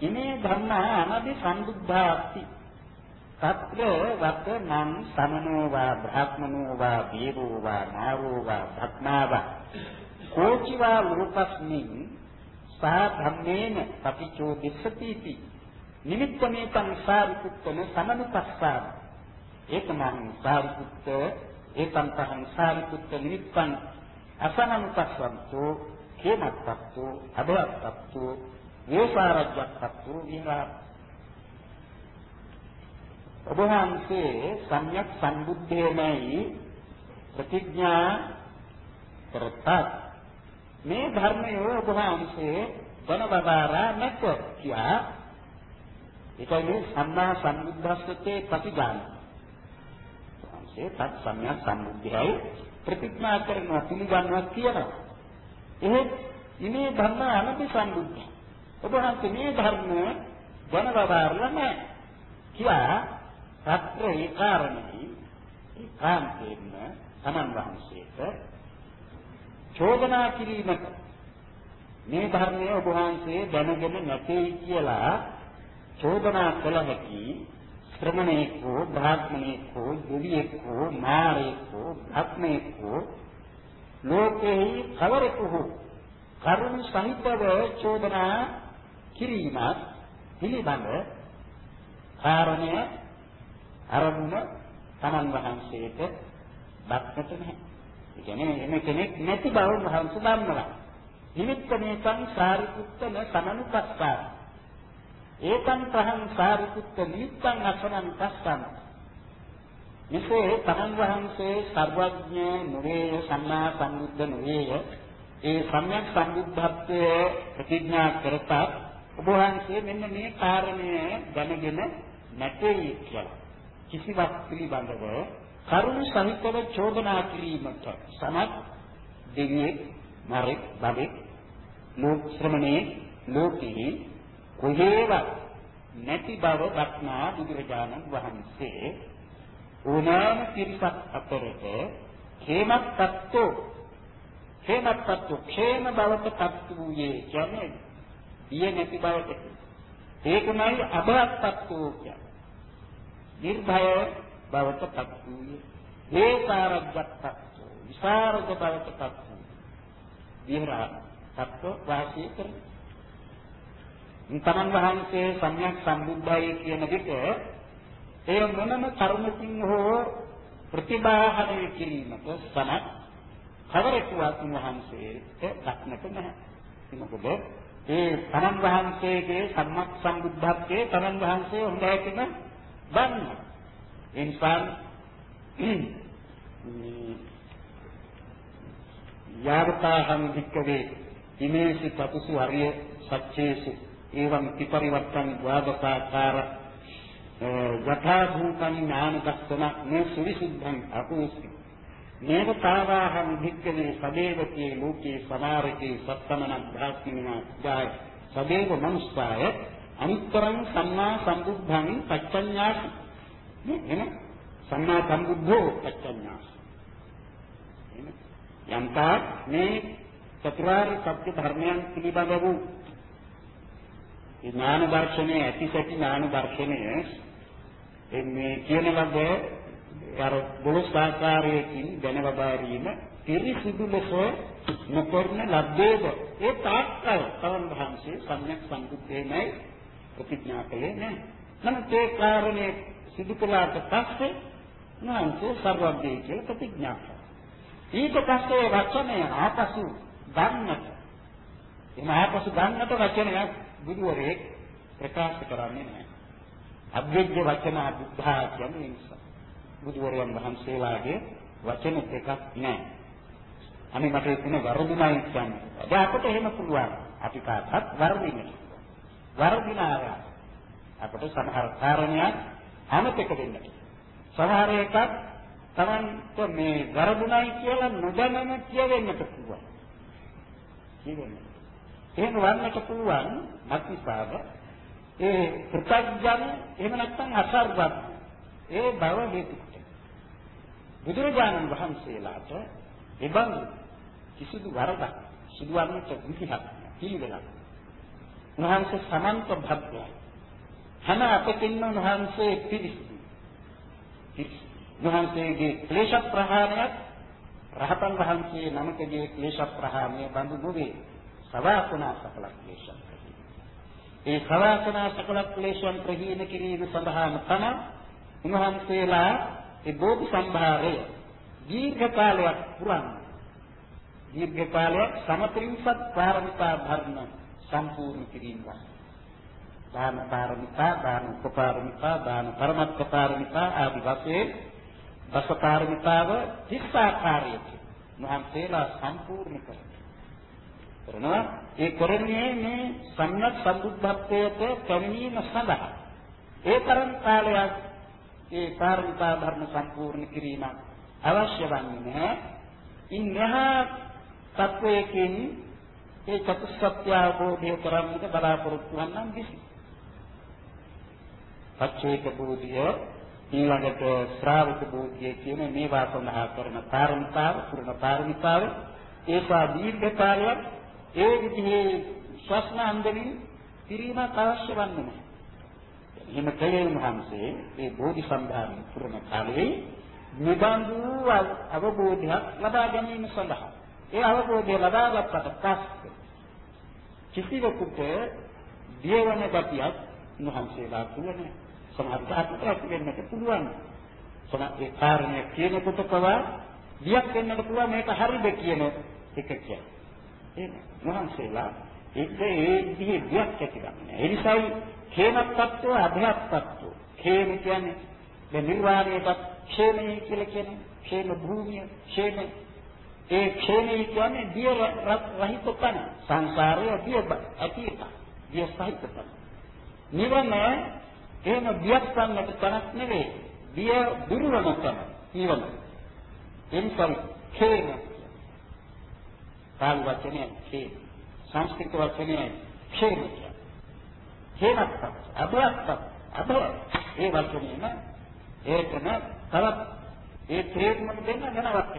ඉමේ ධම්ම අනදි සම්බුද්ධාති తත්‍ර වතනං සමනෝ වා බ්‍රහ්මනෝ වා දීවෝ වා නාරෝ වා භක්මා වා. කෝචිවා ලෝකස්මින් සා ධම්මේන පටිචෝ දිස්සතිති නිමිත්තමේතං සාරිපුත්තන සමනුපස්සාව ඒකමං සාරිපුත්ත ඒතං තහං සාරිපුත්ත නිමිත්තං අසනනුපස්සන්තෝ කේමත්තත්තෝ අභවත්තත්තෝ වේපාරජ්‍යත්තු විහාර ඔබ වහන්සේ සම්්‍යක් සම්බුද්ධේමයි ප්‍රතිඥා කරතත් මේ ධර්මය ඔබ වහන්සේ වනවදාරා නැත කියා ඒකයි මේ සම්මා සම්බුද්ධස්තේ ප්‍රතිඥාන වහන්සේ තත් සම්්‍යක් සම්බුද්ධයයි ප්‍රතිඥා කරනවා පිළිගන්නවා කියනවා එහෙත් ඉමේ ධර්ම අනපි සම්බුද්ධයි ඔබ වහන්සේ මේ ධර්ම දැනවදාරලා නැහැ. කියා සත්‍ය ඒ කාරණේ ඒකාන්තයෙන්ම තමන් වහන්සේට චෝදනා කිරීමට මේ ධර්මයේ ඔබ වහන්සේ දැනගෙන නැtei කියලා චෝදනා කළ හැකි ශ්‍රමණේක හෝ බ්‍රාහ්මණේක හෝ දෙවියෙක් හෝ මාරේක හෝ භක්මේක හෝ ලෝකෙහි කවරෙකු හෝ කරුණ සහිතව චෝදනා කිරීමත් පිළිබඳ කාරණය අරමුණ තමන් වහන්සේට දක්නට නැහැ. ඒ කියන්නේ එම කෙනෙක් නැති බව වහන්සේ දන්නවා. නිමිත්ත මේකං සාරිපුත්තන සමනුපස්සා. ඒකං තහං සාරිපුත්ත නිමිත්තං අසනං පස්සං. මෙසේ තමන් වහන්සේ සර්වඥ නුරේය සම්මා සම්බුද්ධ නුරේය ඒ සම්‍යක් සම්බුද්ධත්වයේ ප්‍රතිඥා කරතත් ඔබ වහන්සේ මෙන්න මේ කාරණය දැනගෙන නැtei කියලා. කිසිවක් පිළිබඳව කරුණ සහිතව චෝදනා කිරීමට සමත් දෙවියෙක් මරෙක් බබෙක් ලෝක ශ්‍රමණේ ලෝකේ කොහේවත් නැති බව දක්නා බුදුරජාණන් වහන්සේ ඕනෑම පිරිසක් අතරට හේමත්තත්ෝ හේමත්තත්ෝ ക്ഷേම බවට පත් වූයේ කියන්නේ බිය නැති බවට. ඒකමයි අභවත්තත්ෝ කියන්නේ. නිර්භය බවට පත් වූයේ. ඒකාරජ්ජත්තත්ෝ විසරද බවට පත් වූ විහරා තත්ව වාසය කරන තමන් වහන්සේ සම්‍යක් සම්බුද්ධයි කියන විට ඒ මොනම කර්මකින් හෝ ප්‍රතිබාහනය කිරීමට සමත් කවරෙකුවත් වහන්සේට දක්නට නැහැ. මොකද ඒ තමන් වහන්සේගේ සම්මත් සම්බුද්ධත්වයේ තමන් වහන්සේ හොඳටම දන්න. ඒ නිසා යාවතාහං වික්කවේ ඉමේසි තපසු හරිය සච්චේසු එවං විපරිවර්තං ද්වාදසාකාර යථා භූතං ඥාන දස්සන මේ සුවිසුද්ධං අකුස්ති මේක තාවාහං භික්කවේ සදේවකේ ලෝකේ සමාරකේ සත්තමන භාස්මිනා ජාය සදේව මනුස්සාය අනුත්තරං සම්මා සම්බුද්ධං පච්චඤ්ඤාසි එන සම්මා සම්බුද්ධෝ පච්චඤ්ඤාසි යම්තා මේ චතුරාර්ය සත්‍ය ධර්මයන් පිළිබඳ වූ ඥාන දර්ශනයේ ඇතිසැටි ඥාන දර්ශනයේ මේ කියන ලද අර දොළොස් ආකාරයකින් දැනවබාරීම පිරිසිදු ලෙස නොකරන ලද්දේද ඒ තාක්කල් තවන් වහන්සේ සම්‍යක් සම්බුද්ධේමයි ප්‍රතිඥා කළේ නැහැ. නමුත් ඒ කාරණේ සිදු කළාට පස්සේ උන්වහන්සේ සර්වඥයි කියලා ප්‍රතිඥා කළා. ඊට පස්සේ වචනය ආපසු ගන්නට එම ආපසු ගන්නට වචනයක් බුදුවරයෙක් ප්‍රකාශ කරන්නේ නැහැ. අභ්‍යජ්ජ වචන බුද්ධා කියන්නේ නිසා. බුදුවරයන් වහන්සේලාගේ වචන දෙකක් නැහැ. අනේ මට එතන වරදුනයි කියන්නේ. දැන් අපිට එහෙම පුළුවන්. අපි කාටත් වරදින්න. වරදිනාර අපිට සමහර කාරණයක් අමතක වෙන්න. සමහර එකක් Tamanට මේ වරදුනයි කියලා නොදැනම කියවෙන්නට පුළුවන්. කියවෙන්න. එහෙම වන්නට පුළුවන් අතිසාව ඒ ප්‍රත්‍යඥ එහෙම නැත්නම් අසර්වත් ඒ බව හේතු බුදුරජාණන් වහන්සේලාට එබඳු කිසිදු වරදක් සිදුවන්නට විදිහක් පිළිවෙලක්. උන්වහන්සේ සමන්ත භද්‍රයි හැම අපකින්ම උන්වහන්සේ පිළිසිදු උන්වහන්සේගේ ක්ලේශ ප්‍රහාණයක් රහතන් වහන්සේ නමකගේ ක්ලේශ ප්‍රහාණය බඳු නොවේ. සවාසනා සකල ක්ලේශයන් ඒ සවාසනා සකල ක්ලේශයන් ප්‍රහීන කිරීම සඳහාම තමයි උන්වහන්සේලා ඒ බෝධි සම්භාරය දීර්ඝ කාලයක් පුරන් දීර්ඝ කාලයක් සමත්‍රිංසත් පාරමිතා ධර්ම සම්පූර්ණ කිරීම දාන පාරමිතා දාන උපපාරමිතා දාන පරමත්ත පාරමිතා ආදී වශයෙන් දස පාරමිතාව 30 ආකාරයකින් මහන්සේලා සම්පූර්ණ කරනවා. කරනවා. ඒ කරන්නේ මේ සම්්‍යක් සම්බුද්ධත්වයට පැමිණීම සඳහා. ඒ තරම් කාලයක් ඒ පාරමිතා ධර්ම සම්පූර්ණ කිරීම අවශ්‍ය වන්නේ නැහැ. ඉන්නහා තත්වයකින් ඒ චතුස්සත්‍ය අවබෝධය කරගන්නට බලාපොරොත්තු වන්නන් කිසි. පච්චේක බෝධිය ඊළඟට ශ්‍රාවක බෝධිය කියන මේවා සඳහා කරන පාරමිතාව පුරණ පාරමිතාව. ඒසා දීර්ඝ කාලයක් ඒ විදිහේ ශ්වස්න අන්දමින් පිරීමක් අවශ්‍ය වන්නේ නැහැ. එහෙම කලේ මහන්සේ ඒ බෝධි සම්භාරය පුරණ කාලේ නිබඳු අවබෝධයක් ලබා ගැනීම සඳහා ඒ අවබෝධය ලබාගත්තට පස්සේ කිසිවෙකුට දියවන ගතියක් උන්වහන්සේලා තුල නැහැ. සමහරට ඇති වෙන්නට පුළුවන්. සමහර ඒ කාරණය කියනකොට පවා දියක් වෙන්නට පුළුවන් මේක හරිද කියන එක කියන්නේ. එහෙනම් වහන්සේලා ඒක ඒ විදිහේ වියක් ඇතිවන්නේ. ඒ නිසායි හේමත්ත්වය අභයත්ත්වය. හේම කියන්නේ මේ නිර්වාණයපත් ක්ෂේමයේ කියලා කියන්නේ ක්ෂේම භූමිය ක්ෂේම ඒ ක්ෂේමයේ කියන්නේ දිය රහිත තන. සංසාරයේ දිය අතීත දිය සහිත තන. නිවන එහෙම දියක් ගන්නට තනක් නෙවෙයි. දිය දුර්වල තන. නිවන. එනිසා ක්ෂේම පාලි වචනේ khේම. සංස්කෘත වචනේ khේම. khේමත් අබයත් අබ ඒ වචනේම ඒකම තවත් ඒ ක්‍රේත්ම දෙන්න වෙනවත්.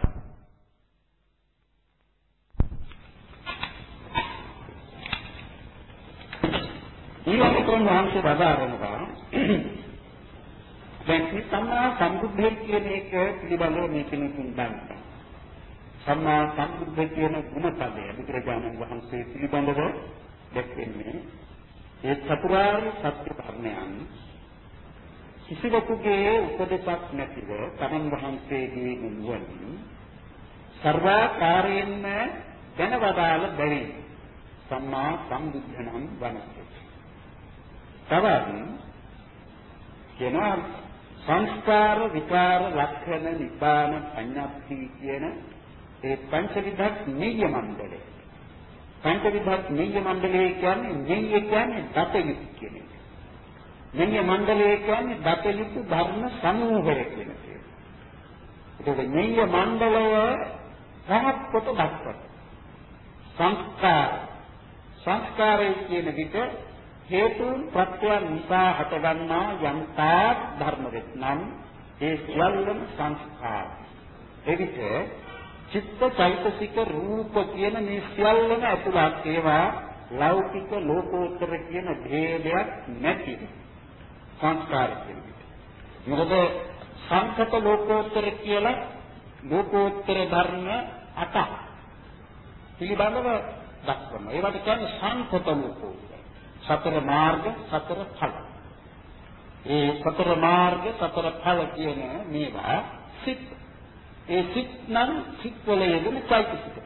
ඊළඟට වහන්සේ බදාරනවා දැන් මේ සම්මා සම්බුද්ධය කියන එක පිළිබඳව මේ කෙනෙකුන් දන්නවා. සම්මා සම්බුද්ධ කියන ගුණපදය බුදුරජාණන් වහන්සේ පිළිබඳව දැක්වෙන්නේ ඒ චතුරාර්ය සත්‍ය ධර්මයන් කිසිවෙකුගේ උපදේශක් නැතිව තමන් වහන්සේගේ නුවණින් සර්වාකාරයෙන්ම දැනවදාළ බැරි සම්මා සම්බුද්ධ නම් වනසේ තවත් කියනවා සංස්කාර විකාර ලක්ෂණ නිපාන පඤ්ඤාප්ති කියන ඒ පංච විධක් නෙය්‍ය මණ්ඩලය. පංච විධක් නෙය්‍ය මණ්ඩලය කියන්නේ නෙය්‍ය කියන්නේ දතයුත් කියන එක. නෙය්‍ය මණ්ඩලය කියන්නේ දතයුත් ධර්ම සමූහය කියන එක. ඒක නෙය්‍ය මණ්ඩලය රහත් කොට දක්වන. සංස්කාර සංස්කාරය කියන විට හේතුන් ප්‍රත්‍යයන් නිසා හටගන්නා යම් තාක් ධර්ම වෙත්නම් ඒ සියල්ලම සංස්කාර. එවිට චිත්ත චෛතසික රූප කියන මේ සියල්ලම ඇතුළත් ඒවා ලෞකික ලෝකෝත්තර කියන ભેදයක් නැති සංස්කාර කියන්නේ. මොකද සංකත ලෝකෝත්තර කියලා ලෝකෝත්තර ධර්ම අටක් පිළිබඳව දක්වනවා. ඒවට කියන්නේ සංකත ලෝකෝත්තර. සතර මාර්ග සතර ඵල. ඒ සතර මාර්ග සතර ඵල කියන මේවා සිත්. ඒ සිත් නම් සිත් වල යෙදෙන චෛතසික.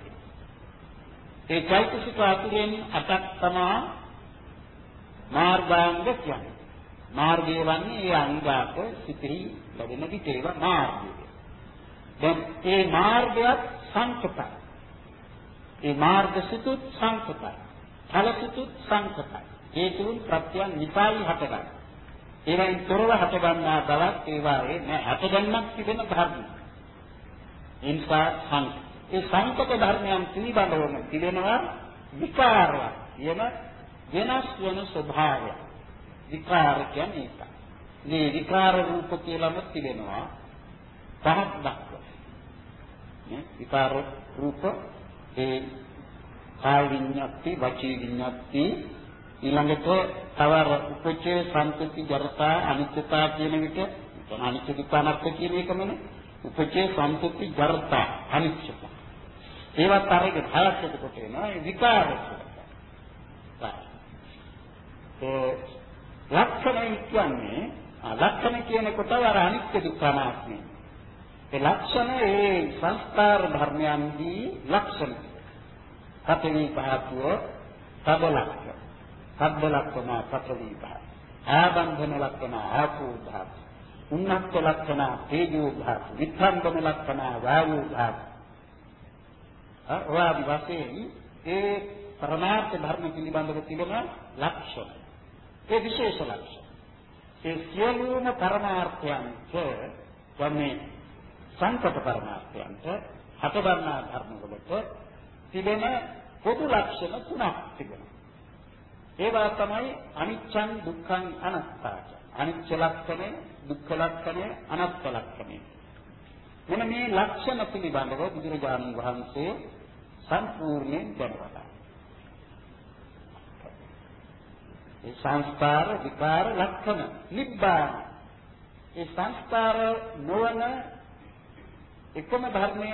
ඒ චෛතසික අතුරෙන් අටක් තමයි මාර්ගාංග කියන්නේ. මාර්ගය වන්නේ ඒ අංගාක සිතෙහි ලැබෙන විට ඒවා මාර්ගය. දැන් ඒ මාර්ගයත් සංකතයි. ඒ මාර්ග සිතුත් සංකතයි. ඵල සිතුත් සංකතයි. හේතුන් ප්‍රත්‍යයන් නිසායි හටගන්නේ. ඒවෙන් තොරව හටගන්නා බවක් ඒවායේ නැහැ. හටගන්නක් තිබෙන ධර්ම. ඉන්සා සං ඒ සංකත ධර්මයන් පිළිබඳවම තිබෙනවා විකාරය. යන වෙනස් වෙන ස්වභාවය. විකාර කියන්නේ ඒක. මේ විකාර රූප කියලාම තිබෙනවා. පහක් දක්වන. නේ විකාර රූප ඒ කාය විඤ්ඤාති වචී විඤ්ඤාති ඊළඟට තව උපචේ සම්පති ජරතා අනිත්‍යතා කියන විට අනිත්‍ය දුක්ඛානත්ත කියන එකමනේ උපචේ සම්පති ජරතා අනිත්‍යතා ඒවත් අරගෙන හයකට කොට වෙනවා ඒ විකාර ඒ ලක්ෂණය කියන්නේ ලක්ෂණ කියන කොට අර අනිත්‍ය දුක්ඛානාත්මය ඒ ලක්ෂණ ඒ සංස්කාර ධර්මයන්දී ලක්ෂණ. පතේ පහතුව සබලක්ෂණ සබ්බ ලක්ෂණ පඨවි භාව. ආබන්ධන ලක්ෂණ ආපෝ භාව. උන්නත් ලක්ෂණ තේජෝ භාව. විත්‍රාන්තන ලක්ෂණ වායු භාව. ඔයාදි වශයෙන් ඒ පරමාර්ථ ධර්ම පිළිබඳව තිබෙන ලක්ෂණ. ඒ විශේෂ ලක්ෂණ. ඒ සියලුම පරමාර්ථයන්ට වන්නේ සංකත පරමාර්ථයන්ට හටගන්නා ධර්ම වලට තිබෙන පොදු ලක්ෂණ තුනක් තිබෙනවා. ඒවා තමයි අනිච්චං දුක්ඛං අනාත්තා. අනිච්ච ලක්ෂණය, දුක්ඛ ලක්ෂණය, අනාත්ම ලක්ෂණය. මෙන්න මේ ලක්ෂණ පිළිබඳව බුදුරජාණන් වහන්සේ සම්පූර්ණයෙන් දැනගතා. ඒ සංස්කාර විකාර ලක්ෂණ නිබ්බාන. ඒ සංස්කාර නොවන එකම ධර්මය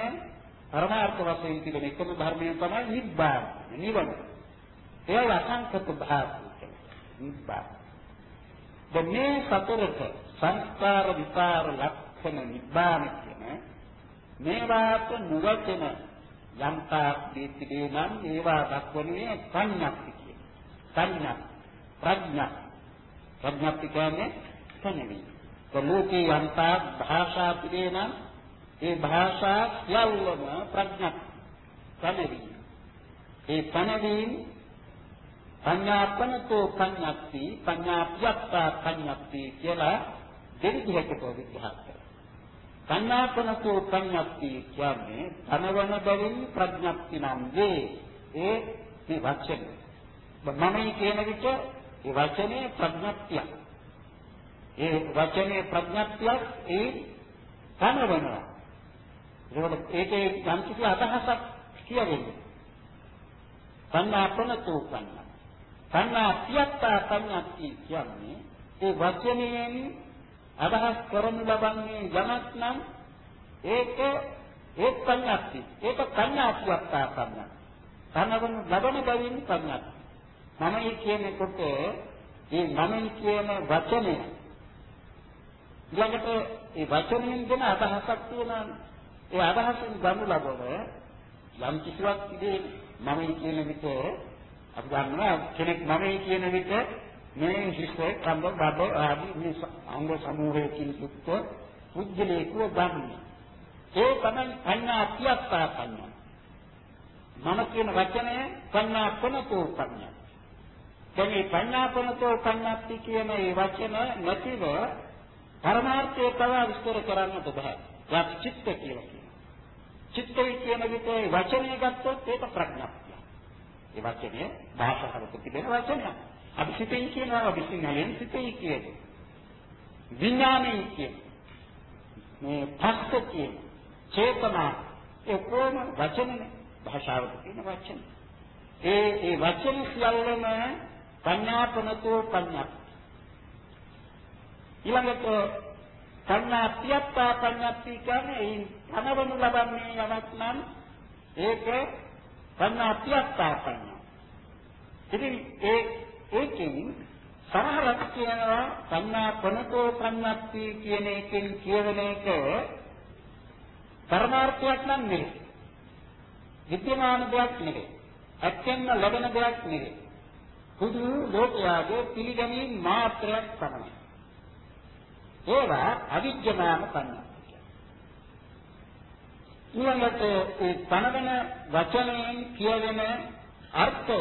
පරමාර්ථ වශයෙන් තිබෙන එකම ධර්මය තමයි නිබ්බාන. නිවන. ඒ අසංකත භාවය නිබ්බාන. දැන් මේ සතරක සංස්කාර විකාර ලක්ෂණ නිබ්බාන කියන මේවාට නුවචන යම්තා දීතිදී නම් ඒවා දක්වන්නේ සංඥාක්ති කියන. සංඥා ප්‍රඥා ප්‍රඥාක්ති කියන්නේ සංඥා. ලෝකේ යම්තා භාෂා පිළිේ නම් ඒ භාෂා සියල්ලම ප්‍රඥා ප්‍රණවි. ඒ ප්‍රණවීන් පඤ්ඤාපනතෝ පඤ්ඤක්ති පඤ්ඤාප්‍යත්තා පඤ්ඤක්ති කියලා දෙවිධයකට විග්‍රහ කරනවා. පඤ්ඤාපනතෝ පඤ්ඤක්ති කියන්නේ ධනවන බැවින් ප්‍රඥප්ති නම් වේ. ඒ මේ වචන. මමයි කියන විට ඒ වචනේ ප්‍රඥප්තිය. ඒ වචනේ ප්‍රඥප්තියක් ඒ ධනවනවා. ඒකේ යම් කිසි අදහසක් කියවෙන්නේ. පඤ්ඤාපනතෝ පඤ්ඤ සංඥා පියත්තා සංඥාති කියන්නේ ඒ වචනයෙන් අදහස් කරනු ලබන්නේ යමක් නම් ඒක ඒ සංඥාති ඒක සංඥා පියත්තා සංඥා සංවන ලබන බැවින් සංඥාති මමයි කියනකොට මේ මමයි කියන වචනය ඊළඟට ඒ වචනයෙන් දෙන අදහසක් තියෙනවා. ඒ අදහසෙන් ගනු ලබන යම් කිසිවක් ඉදී මමයි කියන විට අපි දන්නවා කෙනෙක් මමයි කියන විට මේ හිස්සේ කම්බ බබ ආදී මේ අංග සමූහයකින් යුක්ත පුද්ගලයෙකුව ගන්න. ඒ තමයි සංඥා පියස්සා සංඥා. මම කියන වචනය සංඥා පනතෝ සංඥා. දැන් මේ සංඥා පනතෝ සංඥාති කියන මේ වචන නැතිව පරමාර්ථය පවා විස්තර කරන්නට බෑ. යක් චිත්ත කියලා කියනවා. චිත්තය කියන විට වචනය ගත්තොත් ඒක ප්‍රඥා. ඒ වචනය භාෂාවක තිබෙන වචනයක්. අපි සිතෙන් කියනවා අපි සිංහලෙන් සිතේ කියන්නේ. විඥානයේ කියන්නේ. මේ පස්ස කියන චේතනා ඒ කොම වචනනේ භාෂාවක තියෙන වචන. ඒ ඒ වචන සියල්ලම පඤ්ඤාපනතෝ පඤ්ඤා. ඊළඟට සංඥා පියත්තා පඤ්ඤාති කියන්නේ ඒ කනවනු ලබන්නේ යමක් නම් ඒක සංඥා පියත්තා සංඥා. ඉතින් ඒ ඒකෙන් සමහරක් කියනවා සංඥා පනතෝ සංඥාති කියන එකෙන් කියවන එක පරමාර්ථයක් නම් නෙවෙයි. විද්‍යමාන දෙයක් නෙවෙයි. ඇත්තෙන්ම ලැබෙන දෙයක් නෙවෙයි. හුදු ලෝකයාගේ පිළිගැනීම් මාත්‍රයක් පමණයි. ඒවා අවිද්‍යමාන සංඥා. ඊළඟට ඒ පනවන වචනයෙන් කියවෙන අර්ථය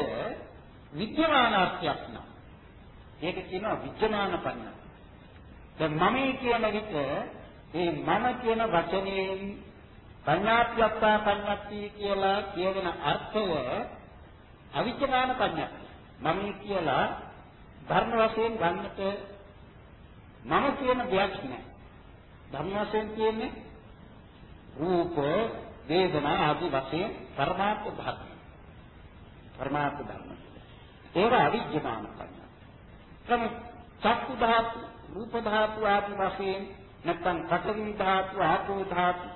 විද්‍යමාන අර්ථයක් නා. ඒක කියනවා විද්‍යමාන පඤ්ඤා. දැන් මම කියන විට ඒ මම කියන වචනයෙන් පඤ්ඤාත්‍යත්තා පඤ්ඤාති කියලා කියවෙන අර්ථය අවිද්‍යමාන පඤ්ඤා. මම කියලා ධර්ම වශයෙන් ගන්නට මම කියන දෙයක් නෑ. ධර්ම වශයෙන් කියන්නේ රූප වේදනා ආදී වශයෙන් පරමාර්ථ ධර්ම. පරමාර්ථ ධර්ම. ඒවා අවිජ්ජමාන පඤ්ඤා. කම චක්කු ධාතු, රූප ධාතු ආදී වශයෙන් නැත්නම් පඨවි ධාතු, ආපෝ ධාතු,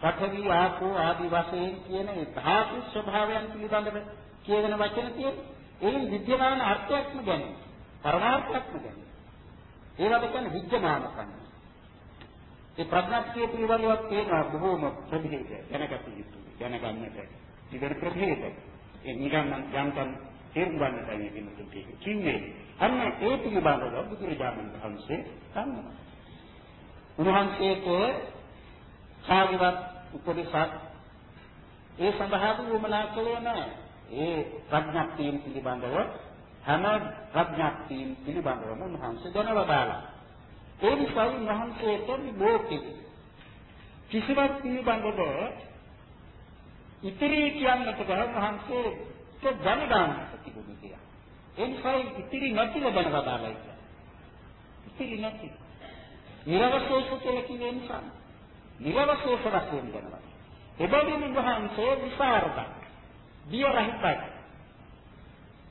පඨවි ආපෝ ආදී වශයෙන් කියන ඒ ධාතු ස්වභාවයන් පිළිබඳව කියවෙන වචන තියෙන්නේ. ඒන් විද්‍යමාන අර්ථයක්ම ගැන. පරමාර්ථයක්ම ගැන. ඒවට කියන්නේ විද්‍යමාන පඤ්ඤා. ඒ ප්‍රඥාක්තිය පිළිබඳව තියෙනවා බොහෝම ප්‍රභේද දැනගත යුතුයි. දැනගන්නට ඉතින් ප්‍රභේද. ඒ නිකන් යම්තම් තේරුම් ගන්නට මේ පිළිතුරු කිව්වේ. අන්න ඒ පිළිබඳව බුදුරජාණන් වහන්සේ සම්මත. උන්වහන්සේට කාගවත් උපදේශක් ඒ සඳහා වුමනා කළේ නැහැ. ඒ ප්‍රඥාක්තිය පිළිබඳව හැම ප්‍රඥාක්තිය පිළිබඳවම උන්වහන්සේ දැනලා දාලා. ඒ නිසා උන්වහන්සේට ලෝකෙ කිසිවක් පිළිබඳව ඉතිරි කියන්නට බෑ උන්වහන්සේට දැනගන්නට තිබුණු දෙයක්. එනිසායි ඉතිරි නැතිව දැන බබාලයි කියන්නේ. ඉතිරි නැති. නිර්වශේෂ කියලා කියන්නේ නිසා. නිර්වශේෂ වශයෙන් දැනගන්න. එබැවින් වහන්සේ විසරදක්. බිය රහිතයි.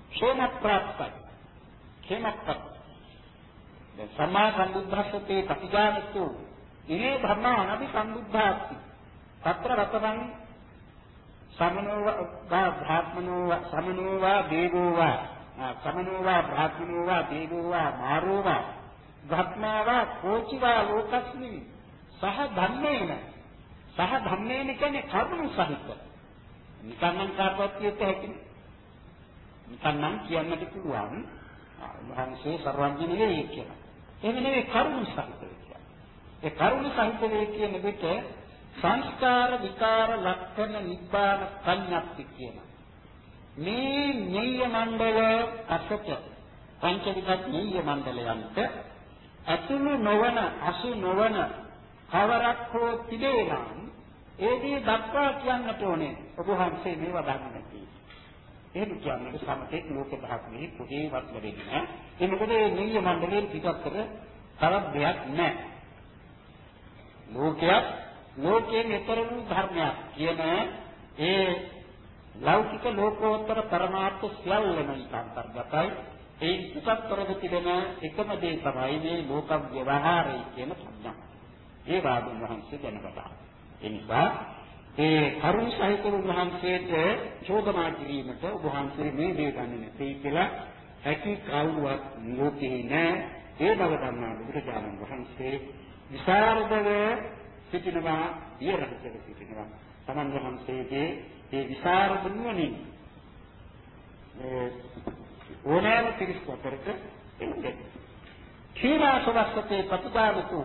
ෂේම ප්‍රාප්තයි. ෂේමප්පත්. දැන් සම්මා සම්බුද්ධත්වයේ ප්‍රතිජානතු ඉනේ ධර්මාන අපි සම්බුද්ධාස්ති. తత్ర රතනං සමනෝවා භාත්මනෝවා සමනෝවා දේවෝවා සමනෝවා භාත්මනෝවා දේවෝවා මාරෝවා භක්මාවා කෝචිවා ලෝකස්මින් සහ ධම්මේන සහ ධම්මේන කියන්නේ කරුණු සහිත නිකන් නම් කාටවත් කියත හැකි නිකන් නම් කියන්නට පුළුවන් වහන්සේ සර්වඥ නෙවෙයි කියලා. එහෙම නෙවෙයි කරුණු සහිත කියලා. ඒ කරුණු සහිත වේ කියන විට සංස්කාර විකාර ලක්ෂණ නිබ්බාන සංඥප්ති කියන මේ ඤෙය්‍ය මණ්ඩල අසත පංච විගත් ඤෙය්‍ය මණ්ඩලයන්ට අතුළු නොවන අසු නොවන කවරක් හෝ තිබේනම් ඒ දේ දක්වා කියන්නට ඕනේ ඔබ වහන්සේ මේවා දන්නේ නැති. එහෙම කියන්නේ සමතේ ලෝක භාගයේ පොදේවත් ලැබෙන්නේ නැහැ. ඒ මොකද මේ නිල්ල මණ්ඩලයේ පිටත්තර තවත් දෙයක් නැහැ. ලෝකයක් ලෝකයෙන් ඈතර වූ ධර්මයක් කියන ඒ ලෞකික ලෝකෝත්තර පරමාර්ථ සියල්ලම අන්තර්ගතයි. ඒ පිටත් කරග තිබෙන එකම දේ තමයි මේ ලෝක ව්‍යවහාරය කියන සංඥා. ඒ වාදුන් වහන්සේ දැනගතා. ඒ නිසා ඒ කරුණ සහිත වහන්සේට චෝදනා කිරීමට ඔබ වහන්සේ මේ දේ ගන්නේ නැtei කියලා හැකි කවුරුවත් ලෝකේ නැහැ. ඒ බව දන්නා බුදුරජාණන් වහන්සේ විසරදව සිටිනවා, ඊරහිතව සිටිනවා. තමන් වහන්සේගේ ඒ විසරද නුවණින් ඕනෑම පිරිස් අතරට එන්නේ. කීනාසවස්සතේ ප්‍රතිපාදතු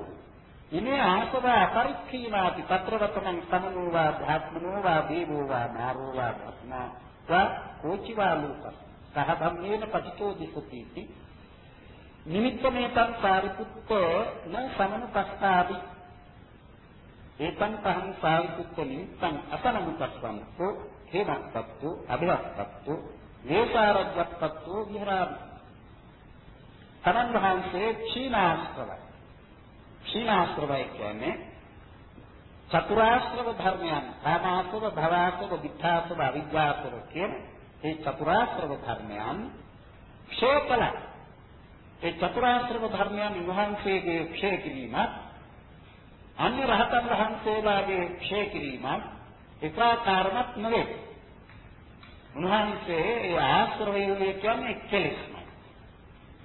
ඉනේ ආසව අපරික්ඛීනාති පත්‍රවතනං සමනෝවා ධාත්මනෝවා දේවෝවා නාරෝවා භස්නා වා කෝචිවා ලෝක සහ ධම්මේන පටිච්චෝ දිසති නිමිත්තමේතං සාරිපුත්ත න සමනුපස්සාවි ඒතං පහං සාරිපුත්ත නිමිත්තං අසනමුපස්සන්තෝ හේමත්තත්තු අභවත්තත්තු වේසාරජ්ජත්තත්තු විහරාමි. තමන් වහන්සේ ක්ෂීණාශ්‍රවයි. ක්ෂීණාශ්‍රවයි කියන්නේ චතුරාශ්‍රව ධර්මයන් කාමාශ්‍රව භවආශ්‍රව විද්ධාශ්‍රව අවිද්‍යාශ්‍රව කියන මේ චතුරාශ්‍රව ධර්මයන් ක්ෂේපල ඒ චතුරාශ්‍රව ධර්මයන් වහන්සේගේ ක්ෂය කිරීමත් අන්‍ය රහතන් වහන්සේලාගේ ක්ෂය කිරීමත් එකාකාරමත් නෙවේ උන්වහන්සේ ඒ ආශ්‍රවය කියන්නේ කෙලෙස්මයි.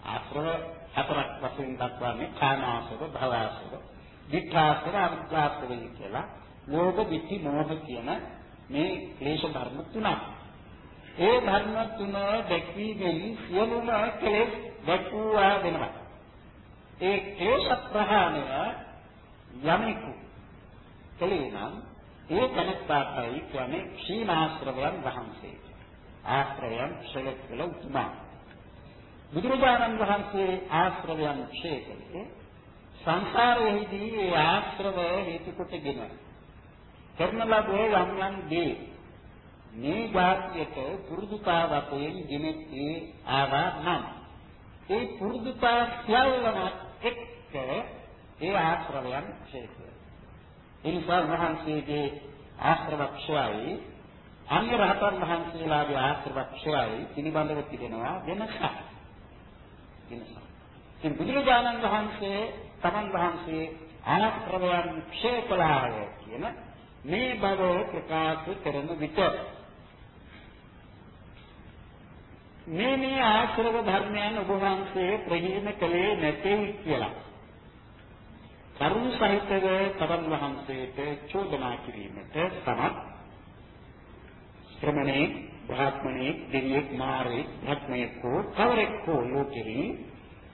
ආශ්‍රව හතරක් වශයෙන් දක්වන්නේ කාමාශ්‍රව, භවආශ්‍රව, විඨාශ්‍රව, අවිද්‍යාශ්‍රව කියලා. ලෝභ, ditthi, මෝහ කියන මේ ක්ලේශ ධර්ම තුනක්. ඒ ධර්ම තුන දැක්වීමෙන් සියලුම කෙලෙස් දැක්වුවා වෙනවා. ඒ ක්ලේශ ප්‍රහාණය යමෙකු කලේ නම් ඒ තනත්තාටයි කියන්නේ ක්ෂීණාශ්‍රවයන් වහන්සේ. ආශ්‍රයයන් ක්ෂය කළ උතුමා. බුදුරජාණන් වහන්සේ ආශ්‍රවයන් ක්ෂය කළේ සංසාරයේදී ඒ ආශ්‍රව හේතු කොටගෙන කරන ලබේ යම් යම් දේ මේ වාක්‍යයට පුරුදුතාවයෙන් ගෙනෙත්තේ ආවා නම් ඒ පුරුදුතා සියල්ලම එක්ක ඒ ආශ්‍රවයන් ක්ෂය කළා. ඒ නිසා වහන්සේගේ ආශ්‍රවක්ෂයයි අන්‍ය රහතන් වහන්සේලාගේ ආශ්‍රවක්ෂයයි පිළිබඳව තිබෙනවා වෙනසක්. වෙනසක්. ඉතින් බුදුරජාණන් වහන්සේ තමන් වහන්සේ ආශ්‍රවයන් ක්ෂය කළාය කියන මේ බව ප්‍රකාශ කරන විට මේ මේ ආශ්‍රව ධර්මයන් ඔබ වහන්සේ ප්‍රහීන කළේ නැtei කියලා. කරුණ සහිතව තමන් වහන්සේට චෝදනා කිරීමට සමත් ශ්‍රමණේ බ්‍රාහ්මණේ දෙවියෙක් මාරේ භක්මයෙක් හෝ කවරෙක් හෝ ලෝකෙහි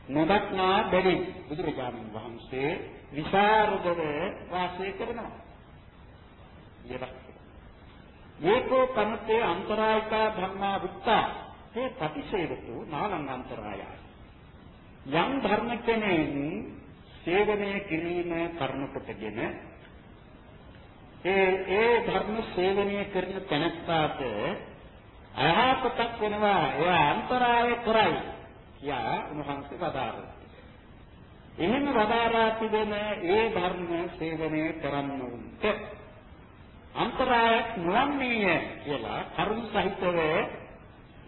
නොදක්නා බැරි බුදුරජාණන් වහන්සේ විසරදව වාසය කරනවා. ඒකෝ කමතේ අන්තරායිකා ධම්මා බුත්තා ඒ ප්‍රතිසේවතු නාලං අන්තරායය. යම් ධර්ම කෙනෙක් සේවනය කිරීම කර්ම කොටගෙන ඒ ඒ ධර්ම සේවනය කරන තැනස්ථාට අයහපතක් වෙනවා එයා අන්තරාය කරයි කියා උන්වහන්සේ වදාළා. එහෙම වදාරා තිබෙන ඒ ධර්ම සේවනය කරන්න උන්ට අන්තරායක් නොවන්නේය කියලා කරුණ සහිතව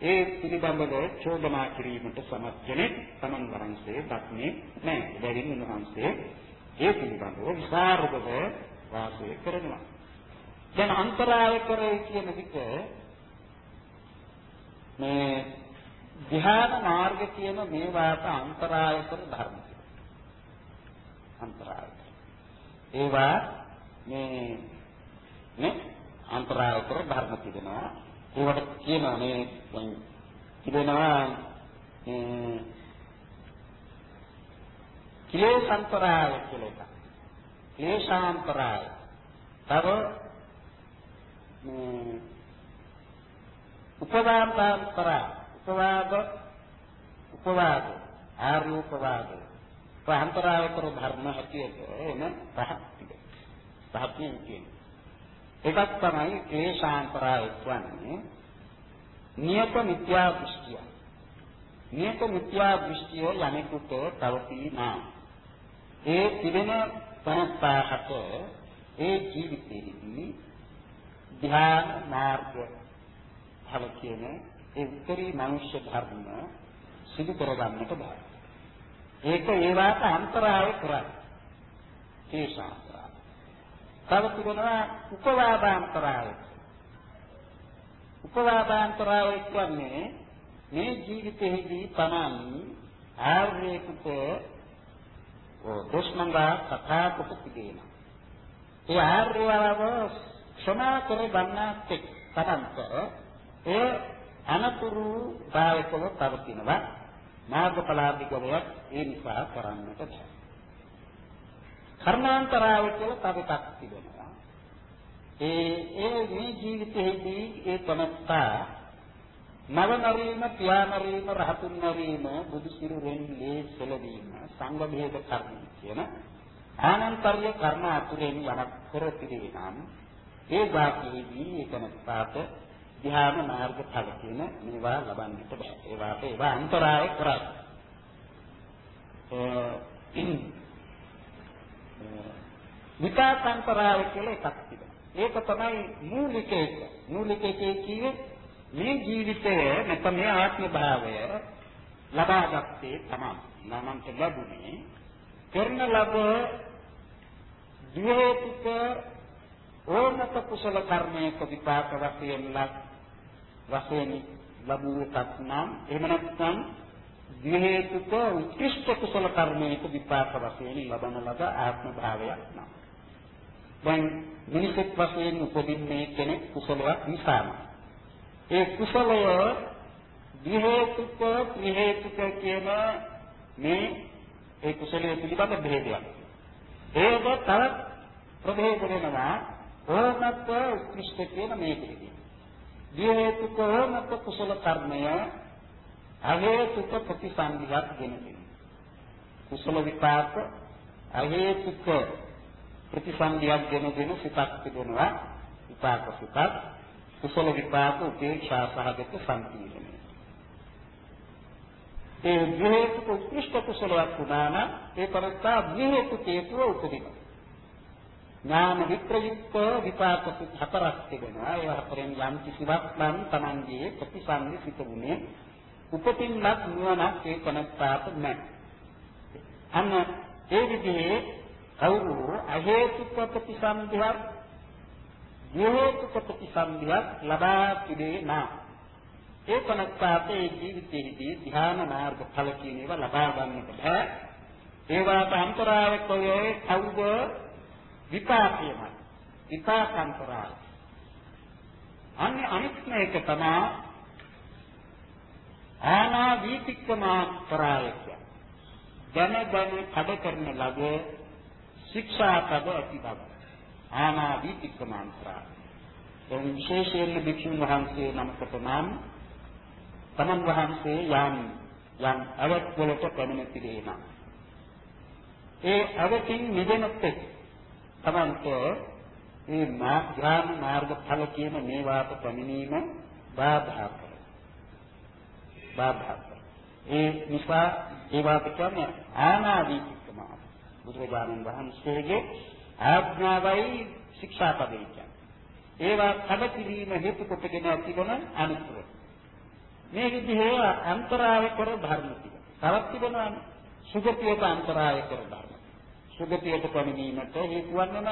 ඒ පිළිබඳව චෝදනා කිරීමට සමත් කෙනෙක් තමන් වහන්සේ දක්නේ නැහැ. බැවින් උන්වහන්සේ ඒ පිළිබඳව විසරදව වාසය කරනවා. දැන් අන්තරාය කරේ කියන විට මේ ධ්‍යාන මාර්ග කියන මේවාට අන්තරාය කර ධර්ම අන්තරාය. ඒවා මේ නේ අන්තරාය කර ධර්ම තිබෙනවා. ඒවට කියනවා මේ තිබෙනවා මේ ක්ලේශාන්තරාය කියලා එකක්. ක්ලේශාන්තරාය. තව මේ උපවාදාන්තරා උපවාද උපවාද ආර්ය උපවාද ප්‍රාන්තරාවතර ධර්ම හැටියට එන පහක් තිබෙනවා. පහක් කියන්නේ. එකක් තමයි ක්ලේශාන්තරාය කියන්නේ නියත මිත්‍යා දෘෂ්ටිය. නියත මිත්‍යා දෘෂ්ටිය යමෙකුට තවතිනා. ඒ තිබෙන තනත්තාහට ඒ ජීවිතයේදී ධ්‍යාන මාර්ග භව කියන ඒ උත්තරී මනුෂ්‍ය ධර්ම සිදු කරගන්නට බෑ. ඒක ඒවාට අන්තරාය කරයි. තේසාන්තරාය. තව තිබෙනවා උපවාදාන්තරාය. උපවාදාන්තරාය කියන්නේ මේ ජීවිතයේදී තමන් ආර්යේකට දුෂ්මංගා කතා කොට තිබෙනවා. ඒ ආර්යවව ක්ෂමා කර ගන්නාත් තමන්ට ඒ අනතුරු භාවකව පවතිනවා මාර්ගඵලාභිකවයක් ඒ නිසා කරන්නට බෑ. කර්මාන්තරාව කියලා තව එකක් තිබෙනවා. ඒ ඒ මේ ජීවිතයේදී ඒ තමත්තා නවනරීම පියානරීම රහතුන් නරීම බුදු සිරුරෙන් ලේ සෙලවීම සංඝ බෙහෙත කර්ම කියන ආනන්තර්ය කර්ම අතුරෙන් යමක් කර පිළිවේ නම් ඒ වාක්‍යයේදී ඒ තමත්තාට ධ්‍යාන මාර්ග ඵල කියන මේවා ලබන්නට බෑ. ඒවාට ඒවා අන්තරාය කරයි. විකාසාන්තරාය කියලා එකක් තිබෙනවා. ඒක තමයි මූලික එක. මූලික එකේ කියේ මේ ජීවිතය නැත්නම් මේ ආත්ම භාවය ලබාගත්තේ තමයි. නමන්ට ලැබුණේ කරන ලබ ද්වේතික ඕනත කුසල කර්මයක විපාක වශයෙන් ලක් වශයෙන් ලැබුව එකක් නම් එහෙම නැත්නම් ද්වේතුක උත්කෘෂ්ඨ කුසල කර්මයක විපාක වශයෙන් ලබන ලද ආත්ම භාවයක් නම්. දැන් මිනිසෙක් වශයෙන් උපදින්නේ කෙනෙක් කුසලයක් නිසාම. ඒ කුසලය ද්වේතුක ත්‍රිහේතුක කියන මේ ඒ කුසලයේ පිළිබඳ භේදයක්. ඒක තවත් ප්‍රභේද වෙනවා. ඕනත්ව උත්කෘෂ්ඨ කියන මේකෙදී. දිය හේතුක ඕනත්ව කුසල කර්මය අහේතුක ප්‍රතිසන්දියක් ගෙනදෙන කුසල විපාක අහේතුක ප්‍රතිසන්දියක් ගෙනදෙන සිතක් තිබෙනවා. විපාක සිතක් කුසල විපාක උපේක්ෂා සහගත සම්පීඩනය ඒ විහෙතුක උත්කෘෂ්ඨ කුසලයක් වුණා නම් ඒ පරස්සා විහෙතුක හේතුව උපදිනවා. ඥාන විප්‍රයුක්ත විපාක හතරක් තිබෙනවා. ඒ හතරෙන් යම් කිසිවක් නම් Tamanගේ ප්‍රතිසන්දි සිටුනේ උපතින්වත් නුවණක් ඒ කනත්තාට නැහැ. අන්න ඒ විදිහේ කවුරු අහේතුක ප්‍රතිසන්දියක් හේතුක ප්‍රතිසන්දියක් ලබා තිබේ නා. ඒ කනත්තාට ඒ ජීවිතයේදී ධ්‍යාන මාර්ග ඵල කියන ඒවා ලබා ගන්නට බෑ. ඒවාට අන්තරායකයේ කවුද විපාකයමයි. විපාකාන්තරාය. අන්නේ අනිත් මේක තමයි ආනා වීතික්කමාතරාය කියන්නේ. දැන දැන කඩ කරන ලද ශික්ෂා පද ඇති බව. ආනා වීතික්කමාතරාය. එන් විශේෂයෙන් භික්ෂුන් වහන්සේ නමකට නම් තමන් වහන්සේ යම් යම් අවත් වලට පැමිණ සිටීම. ඒ අවකින් නිදෙනත් එක්ක තමන්ට මේ ඥාන මාර්ග ඵල කියන මේවාට පැමිණීම බාධා කරයි. බාධා කරයි. ඒ නිසා ඒවාට කියන්නේ ආනාදීකම බුදුරජාණන් වහන්සේගේ ආඥාවයි ශික්ෂාපදේ කියන්නේ. ඒවා කඩකිරීම හේතු කොටගෙන ඇතිවන අනුතුර. මේ විදිහේ අන්තරාය කර ධර්ම ටික. තවත් තිබෙනවා සුගතියට අන්තරාය කර ධර්ම. සුගතියට පැමිණීමට හේතු වන්නම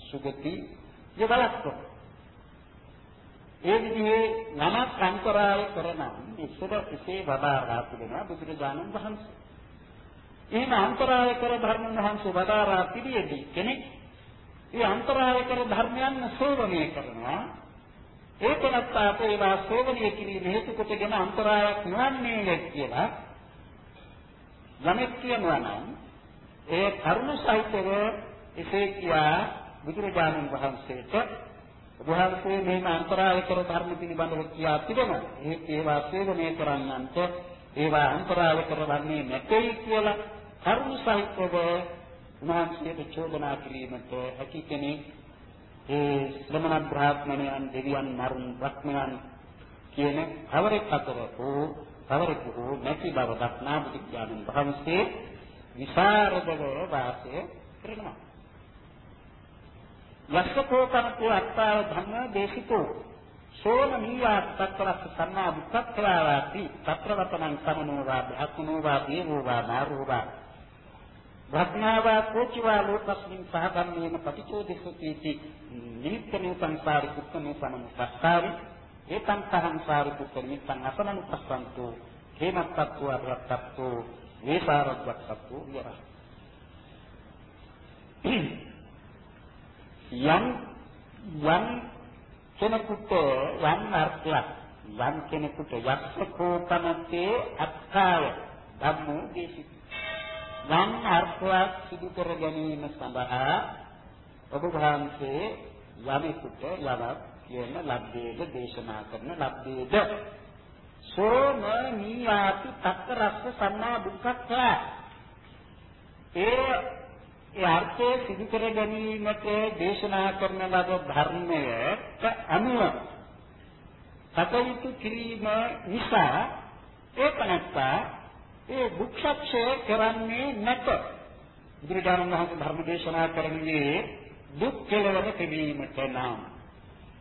සුගති යවලක්ක. ඒ විදිහේ නමක් අන්තරාය කරනම් ඉස්සර එසේ වදාරා තිබෙනවා බුදුරජාණන් වහන්සේ. එහෙම අන්තරාය කර ධර්ම වහන්සේ වදාරා පිළිෙදී කෙනෙක් ඒ අන්තරාය කර ධර්මයන් සේවනය කරනවා ඒකවත් අපේ ඒවා සේවනය කිරීම හේතු කොටගෙන අන්තරායක් නොවන්නේ කියලා යමෙක් කියනවා නම් ඒ කරුණ සහිතව එසේ කියා බුදුරජාණන් වහන්සේට වහන්සේ මේ අන්තරාය කර ධර්ම පිළිබඳව කියා තිබෙනවා. ඒ ඒවා සේවනය කරන්නන්ට ඒවා අන්තරාය කරවන්නේ නැtei කියලා කරුණ සහිතව උන්වහන්සේට චෝදනා කිරීමට හැකි කෙනෙක් ඒ ශ්‍රමණ බ්‍රාහ්මණයන් දෙවියන් මරුන් බ්‍රහ්මයන් කියන කවරෙක් අතර වූ කවරෙකු වූ නැති බව දක්නා බුදු ඥානන් වහන්සේ විසරදව වාසය කරනවා. යස්සකෝ කරකෝ අත්තාව ධම්ම දේශිතෝ. සෝම නීවාස තත්තරස් සම්මා විපස්සනාවාති තත්‍රවතමං සමනෝ වා භක්ඛුනෝ වා දීවෝ වා මාරෝ වා භක්නාවා කෝචිවා ලෝකස්මින් සහධම්මේන පටිචෝදිසුතිති නිමිත්තනෝ සංසාරි කුත්තනෝ සමනුස්සාරි ඒතං සහංසාරි කුත්තනෝ නිත්තං අසමනුස්සන්තෝ හේමත්තත්තු අරත්තත්තු වේසාරත්වත්තු විරහ යම් යම් කෙනෙකුට යම් අර්ථයක් යම් කෙනෙකුට යක්ෂකෝපනත්තේ අත්කාය ධම්මෝ දේශිත. යම් අර්ථයක් සිදු කර ගැනීම සඳහා ඔබ වහන්සේ යමෙකුට යමක් කියන ලබ්ධේද දේශනා කරන ලබ්ධේද සෝම නීයාති තක්කරස්ස සම්මා දුක්ඛක්ඛ ඒ ඒ අර්ථය සිදු කර ගැනීමට දේශනා කරන ලද ධර්මයට අනුව කටයුතු කිරීම නිසා ඒ තනත්තා ඒ දුක්ඛක්ෂය කරන්නේ නැත. බුදුරජාණන් වහන්සේ ධර්ම දේශනා කරන්නේ දුක් කෙලවර කිරීමට නම්.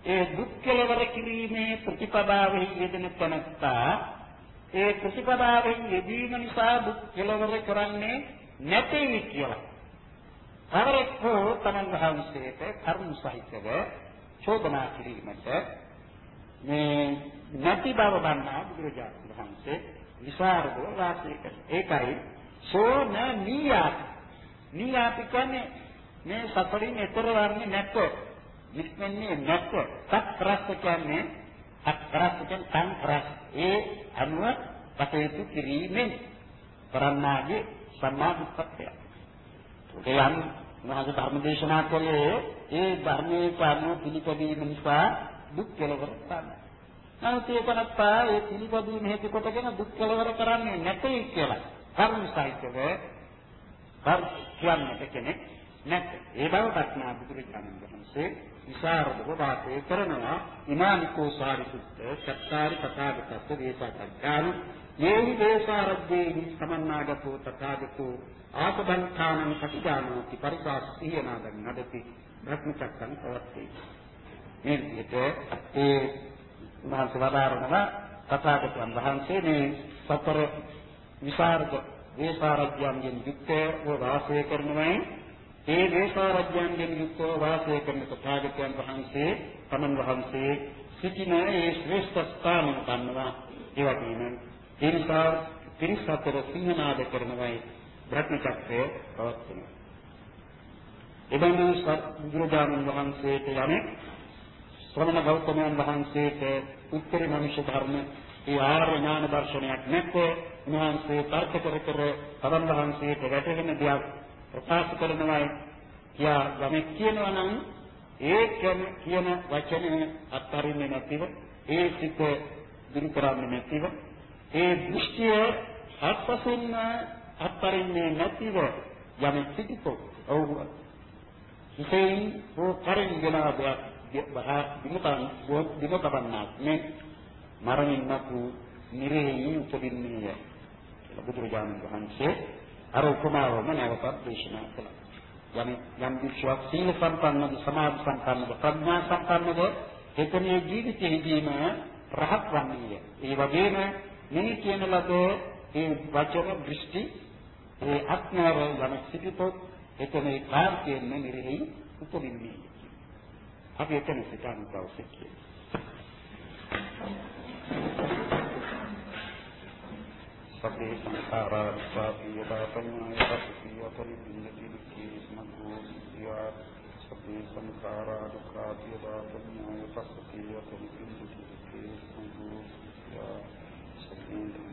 ඒ දුක් කෙලවර කිරීමේ ප්‍රතිපදාවෙහි යෙදෙන තනත්තා ඒ ප්‍රතිපදාවෙහි යෙදීම නිසා දුක් කෙලවර කරන්නේ නැtei කියලා. කවරෙක් හෝ තමන් වහන්සේට කර්ම සහිතව චෝදනා කිරීමට මේ නැති බව දන්නා බුදුරජාණන් වහන්සේ විසරදව වාසය කරනවා. ඒකයි සෝන නියාති. නියාති කියන්නේ මේ සතරින් ඈතර වන්නේ නැත. නිස්මන්නේ නැත. සත්‍රස් කියන්නේ අත්‍රස් කියන්නේ සංක්‍රස්. ඒ අනුව කටයුතු කිරීමෙන් කරන්නාගේ සම්මාදිට්ඨිය. ඒ යම් මහා ධර්ම දේශනා කළේ ඒ ධර්මයේ අනුව පිළිපැදීම නිසා දුක් කෙලවර ගන්නවා. නමුත් ඒකනත්තා ඒ පිළිපදීම හේතු කොටගෙන දුක් කෙලවර කරන්නේ නැtei කියලා. කර්ම සහිතව කර්ම කියන්නට කෙනෙක් නැත. ඒ බව දක්නා බුදුරජාණන් වහන්සේ විසරදව වාසය කරනවා ඉමානිකෝ සාරිපුත්ත සත්කාරි තථාගතස්ස දේශකඥාන යේහි දේශාරද්දේහි සමන්නාගතෝ තථාගතෝ ආසබන්තානං පටිජානෝති පරිසාස්සියනාදං නදති භක්මචක්කං පවත්තේ. මේ විදිහට ඒ වහන්සේ වදාරනවා තථාගතයන් වහන්සේ මේ සතර විසරද වේසාරජ්‍යයන්ගෙන් යුක්තව වාසය කරනවායි ඒ වේසාරජ්‍යයන්ගෙන් යුක්තව වාසය කරන තථාගතයන් වහන්සේ තමන් වහන්සේ සිටින ඒ ශ්‍රේෂ්ඨ ස්ථානය ගන්නවා ඒ වගේම ඒ නිසා පිරිසතර සිංහනාද කරනවායි භ්‍රමචක්‍රය පවත්වනවා. එබඳු බුදුරජාණන් වහන්සේට යන්නේ ශ්‍රමණ ගෞතමයන් වහන්සේට උත්තරී මනුෂ්‍ය ධර්ම ඒ ආර්ය ඥාන දර්ශනයක් නැත්නම් උන්වහන්සේ තර්ක කර කර තමන් වහන්සේට වැටහෙන දෙයක් ප්‍රකාශ කරනවායි කියා යමෙක් කියනවා නම් ඒ කියන වචන අත්හරින්නේ නැතිව ඒ සිත දුරු කරන්නේ නැතිව ඒ දෘෂ්ටිය අත්පසින්ම අත්හරින්නේ නැතිව යමෙක් සිටිතෝ ඔව් හිතෙන් හෝ කරින් ගෙනාවක් දිනපන් දිනපන්නාක් මේ මරණින් මතු නිරේහි උපදින්නේය කියලා බුදුරජාණන් වහන්සේ අර උපමාවම නැවතත් දේශනා කළා. යම් යම් විශ්වාස සීල සම්පන්නද සමාධි සම්පන්නද ප්‍රඥා සම්පන්නද එතනේ ජීවිතයේදීම රහත් වන්නේය. ඒ වගේම මේ කියන ලද ඒ වචන දෘෂ්ටි ඒ අඥාර යන සිටිතොත් එතන ඒ කාර්යයෙන් නිරෙහි උපදින්නේ. අපි එතන සිතන දවසේ කියන්නේ. සබ්බේ සංඛාරා ස්වාපීයතා පඤ්ඤාය පස්සීයතනි නිති විකී ස්මග්ගෝ සියා සබ්බේ සංඛාරා දුක්ඛාපීයතා පඤ්ඤාය පස්සීයතනි وسلم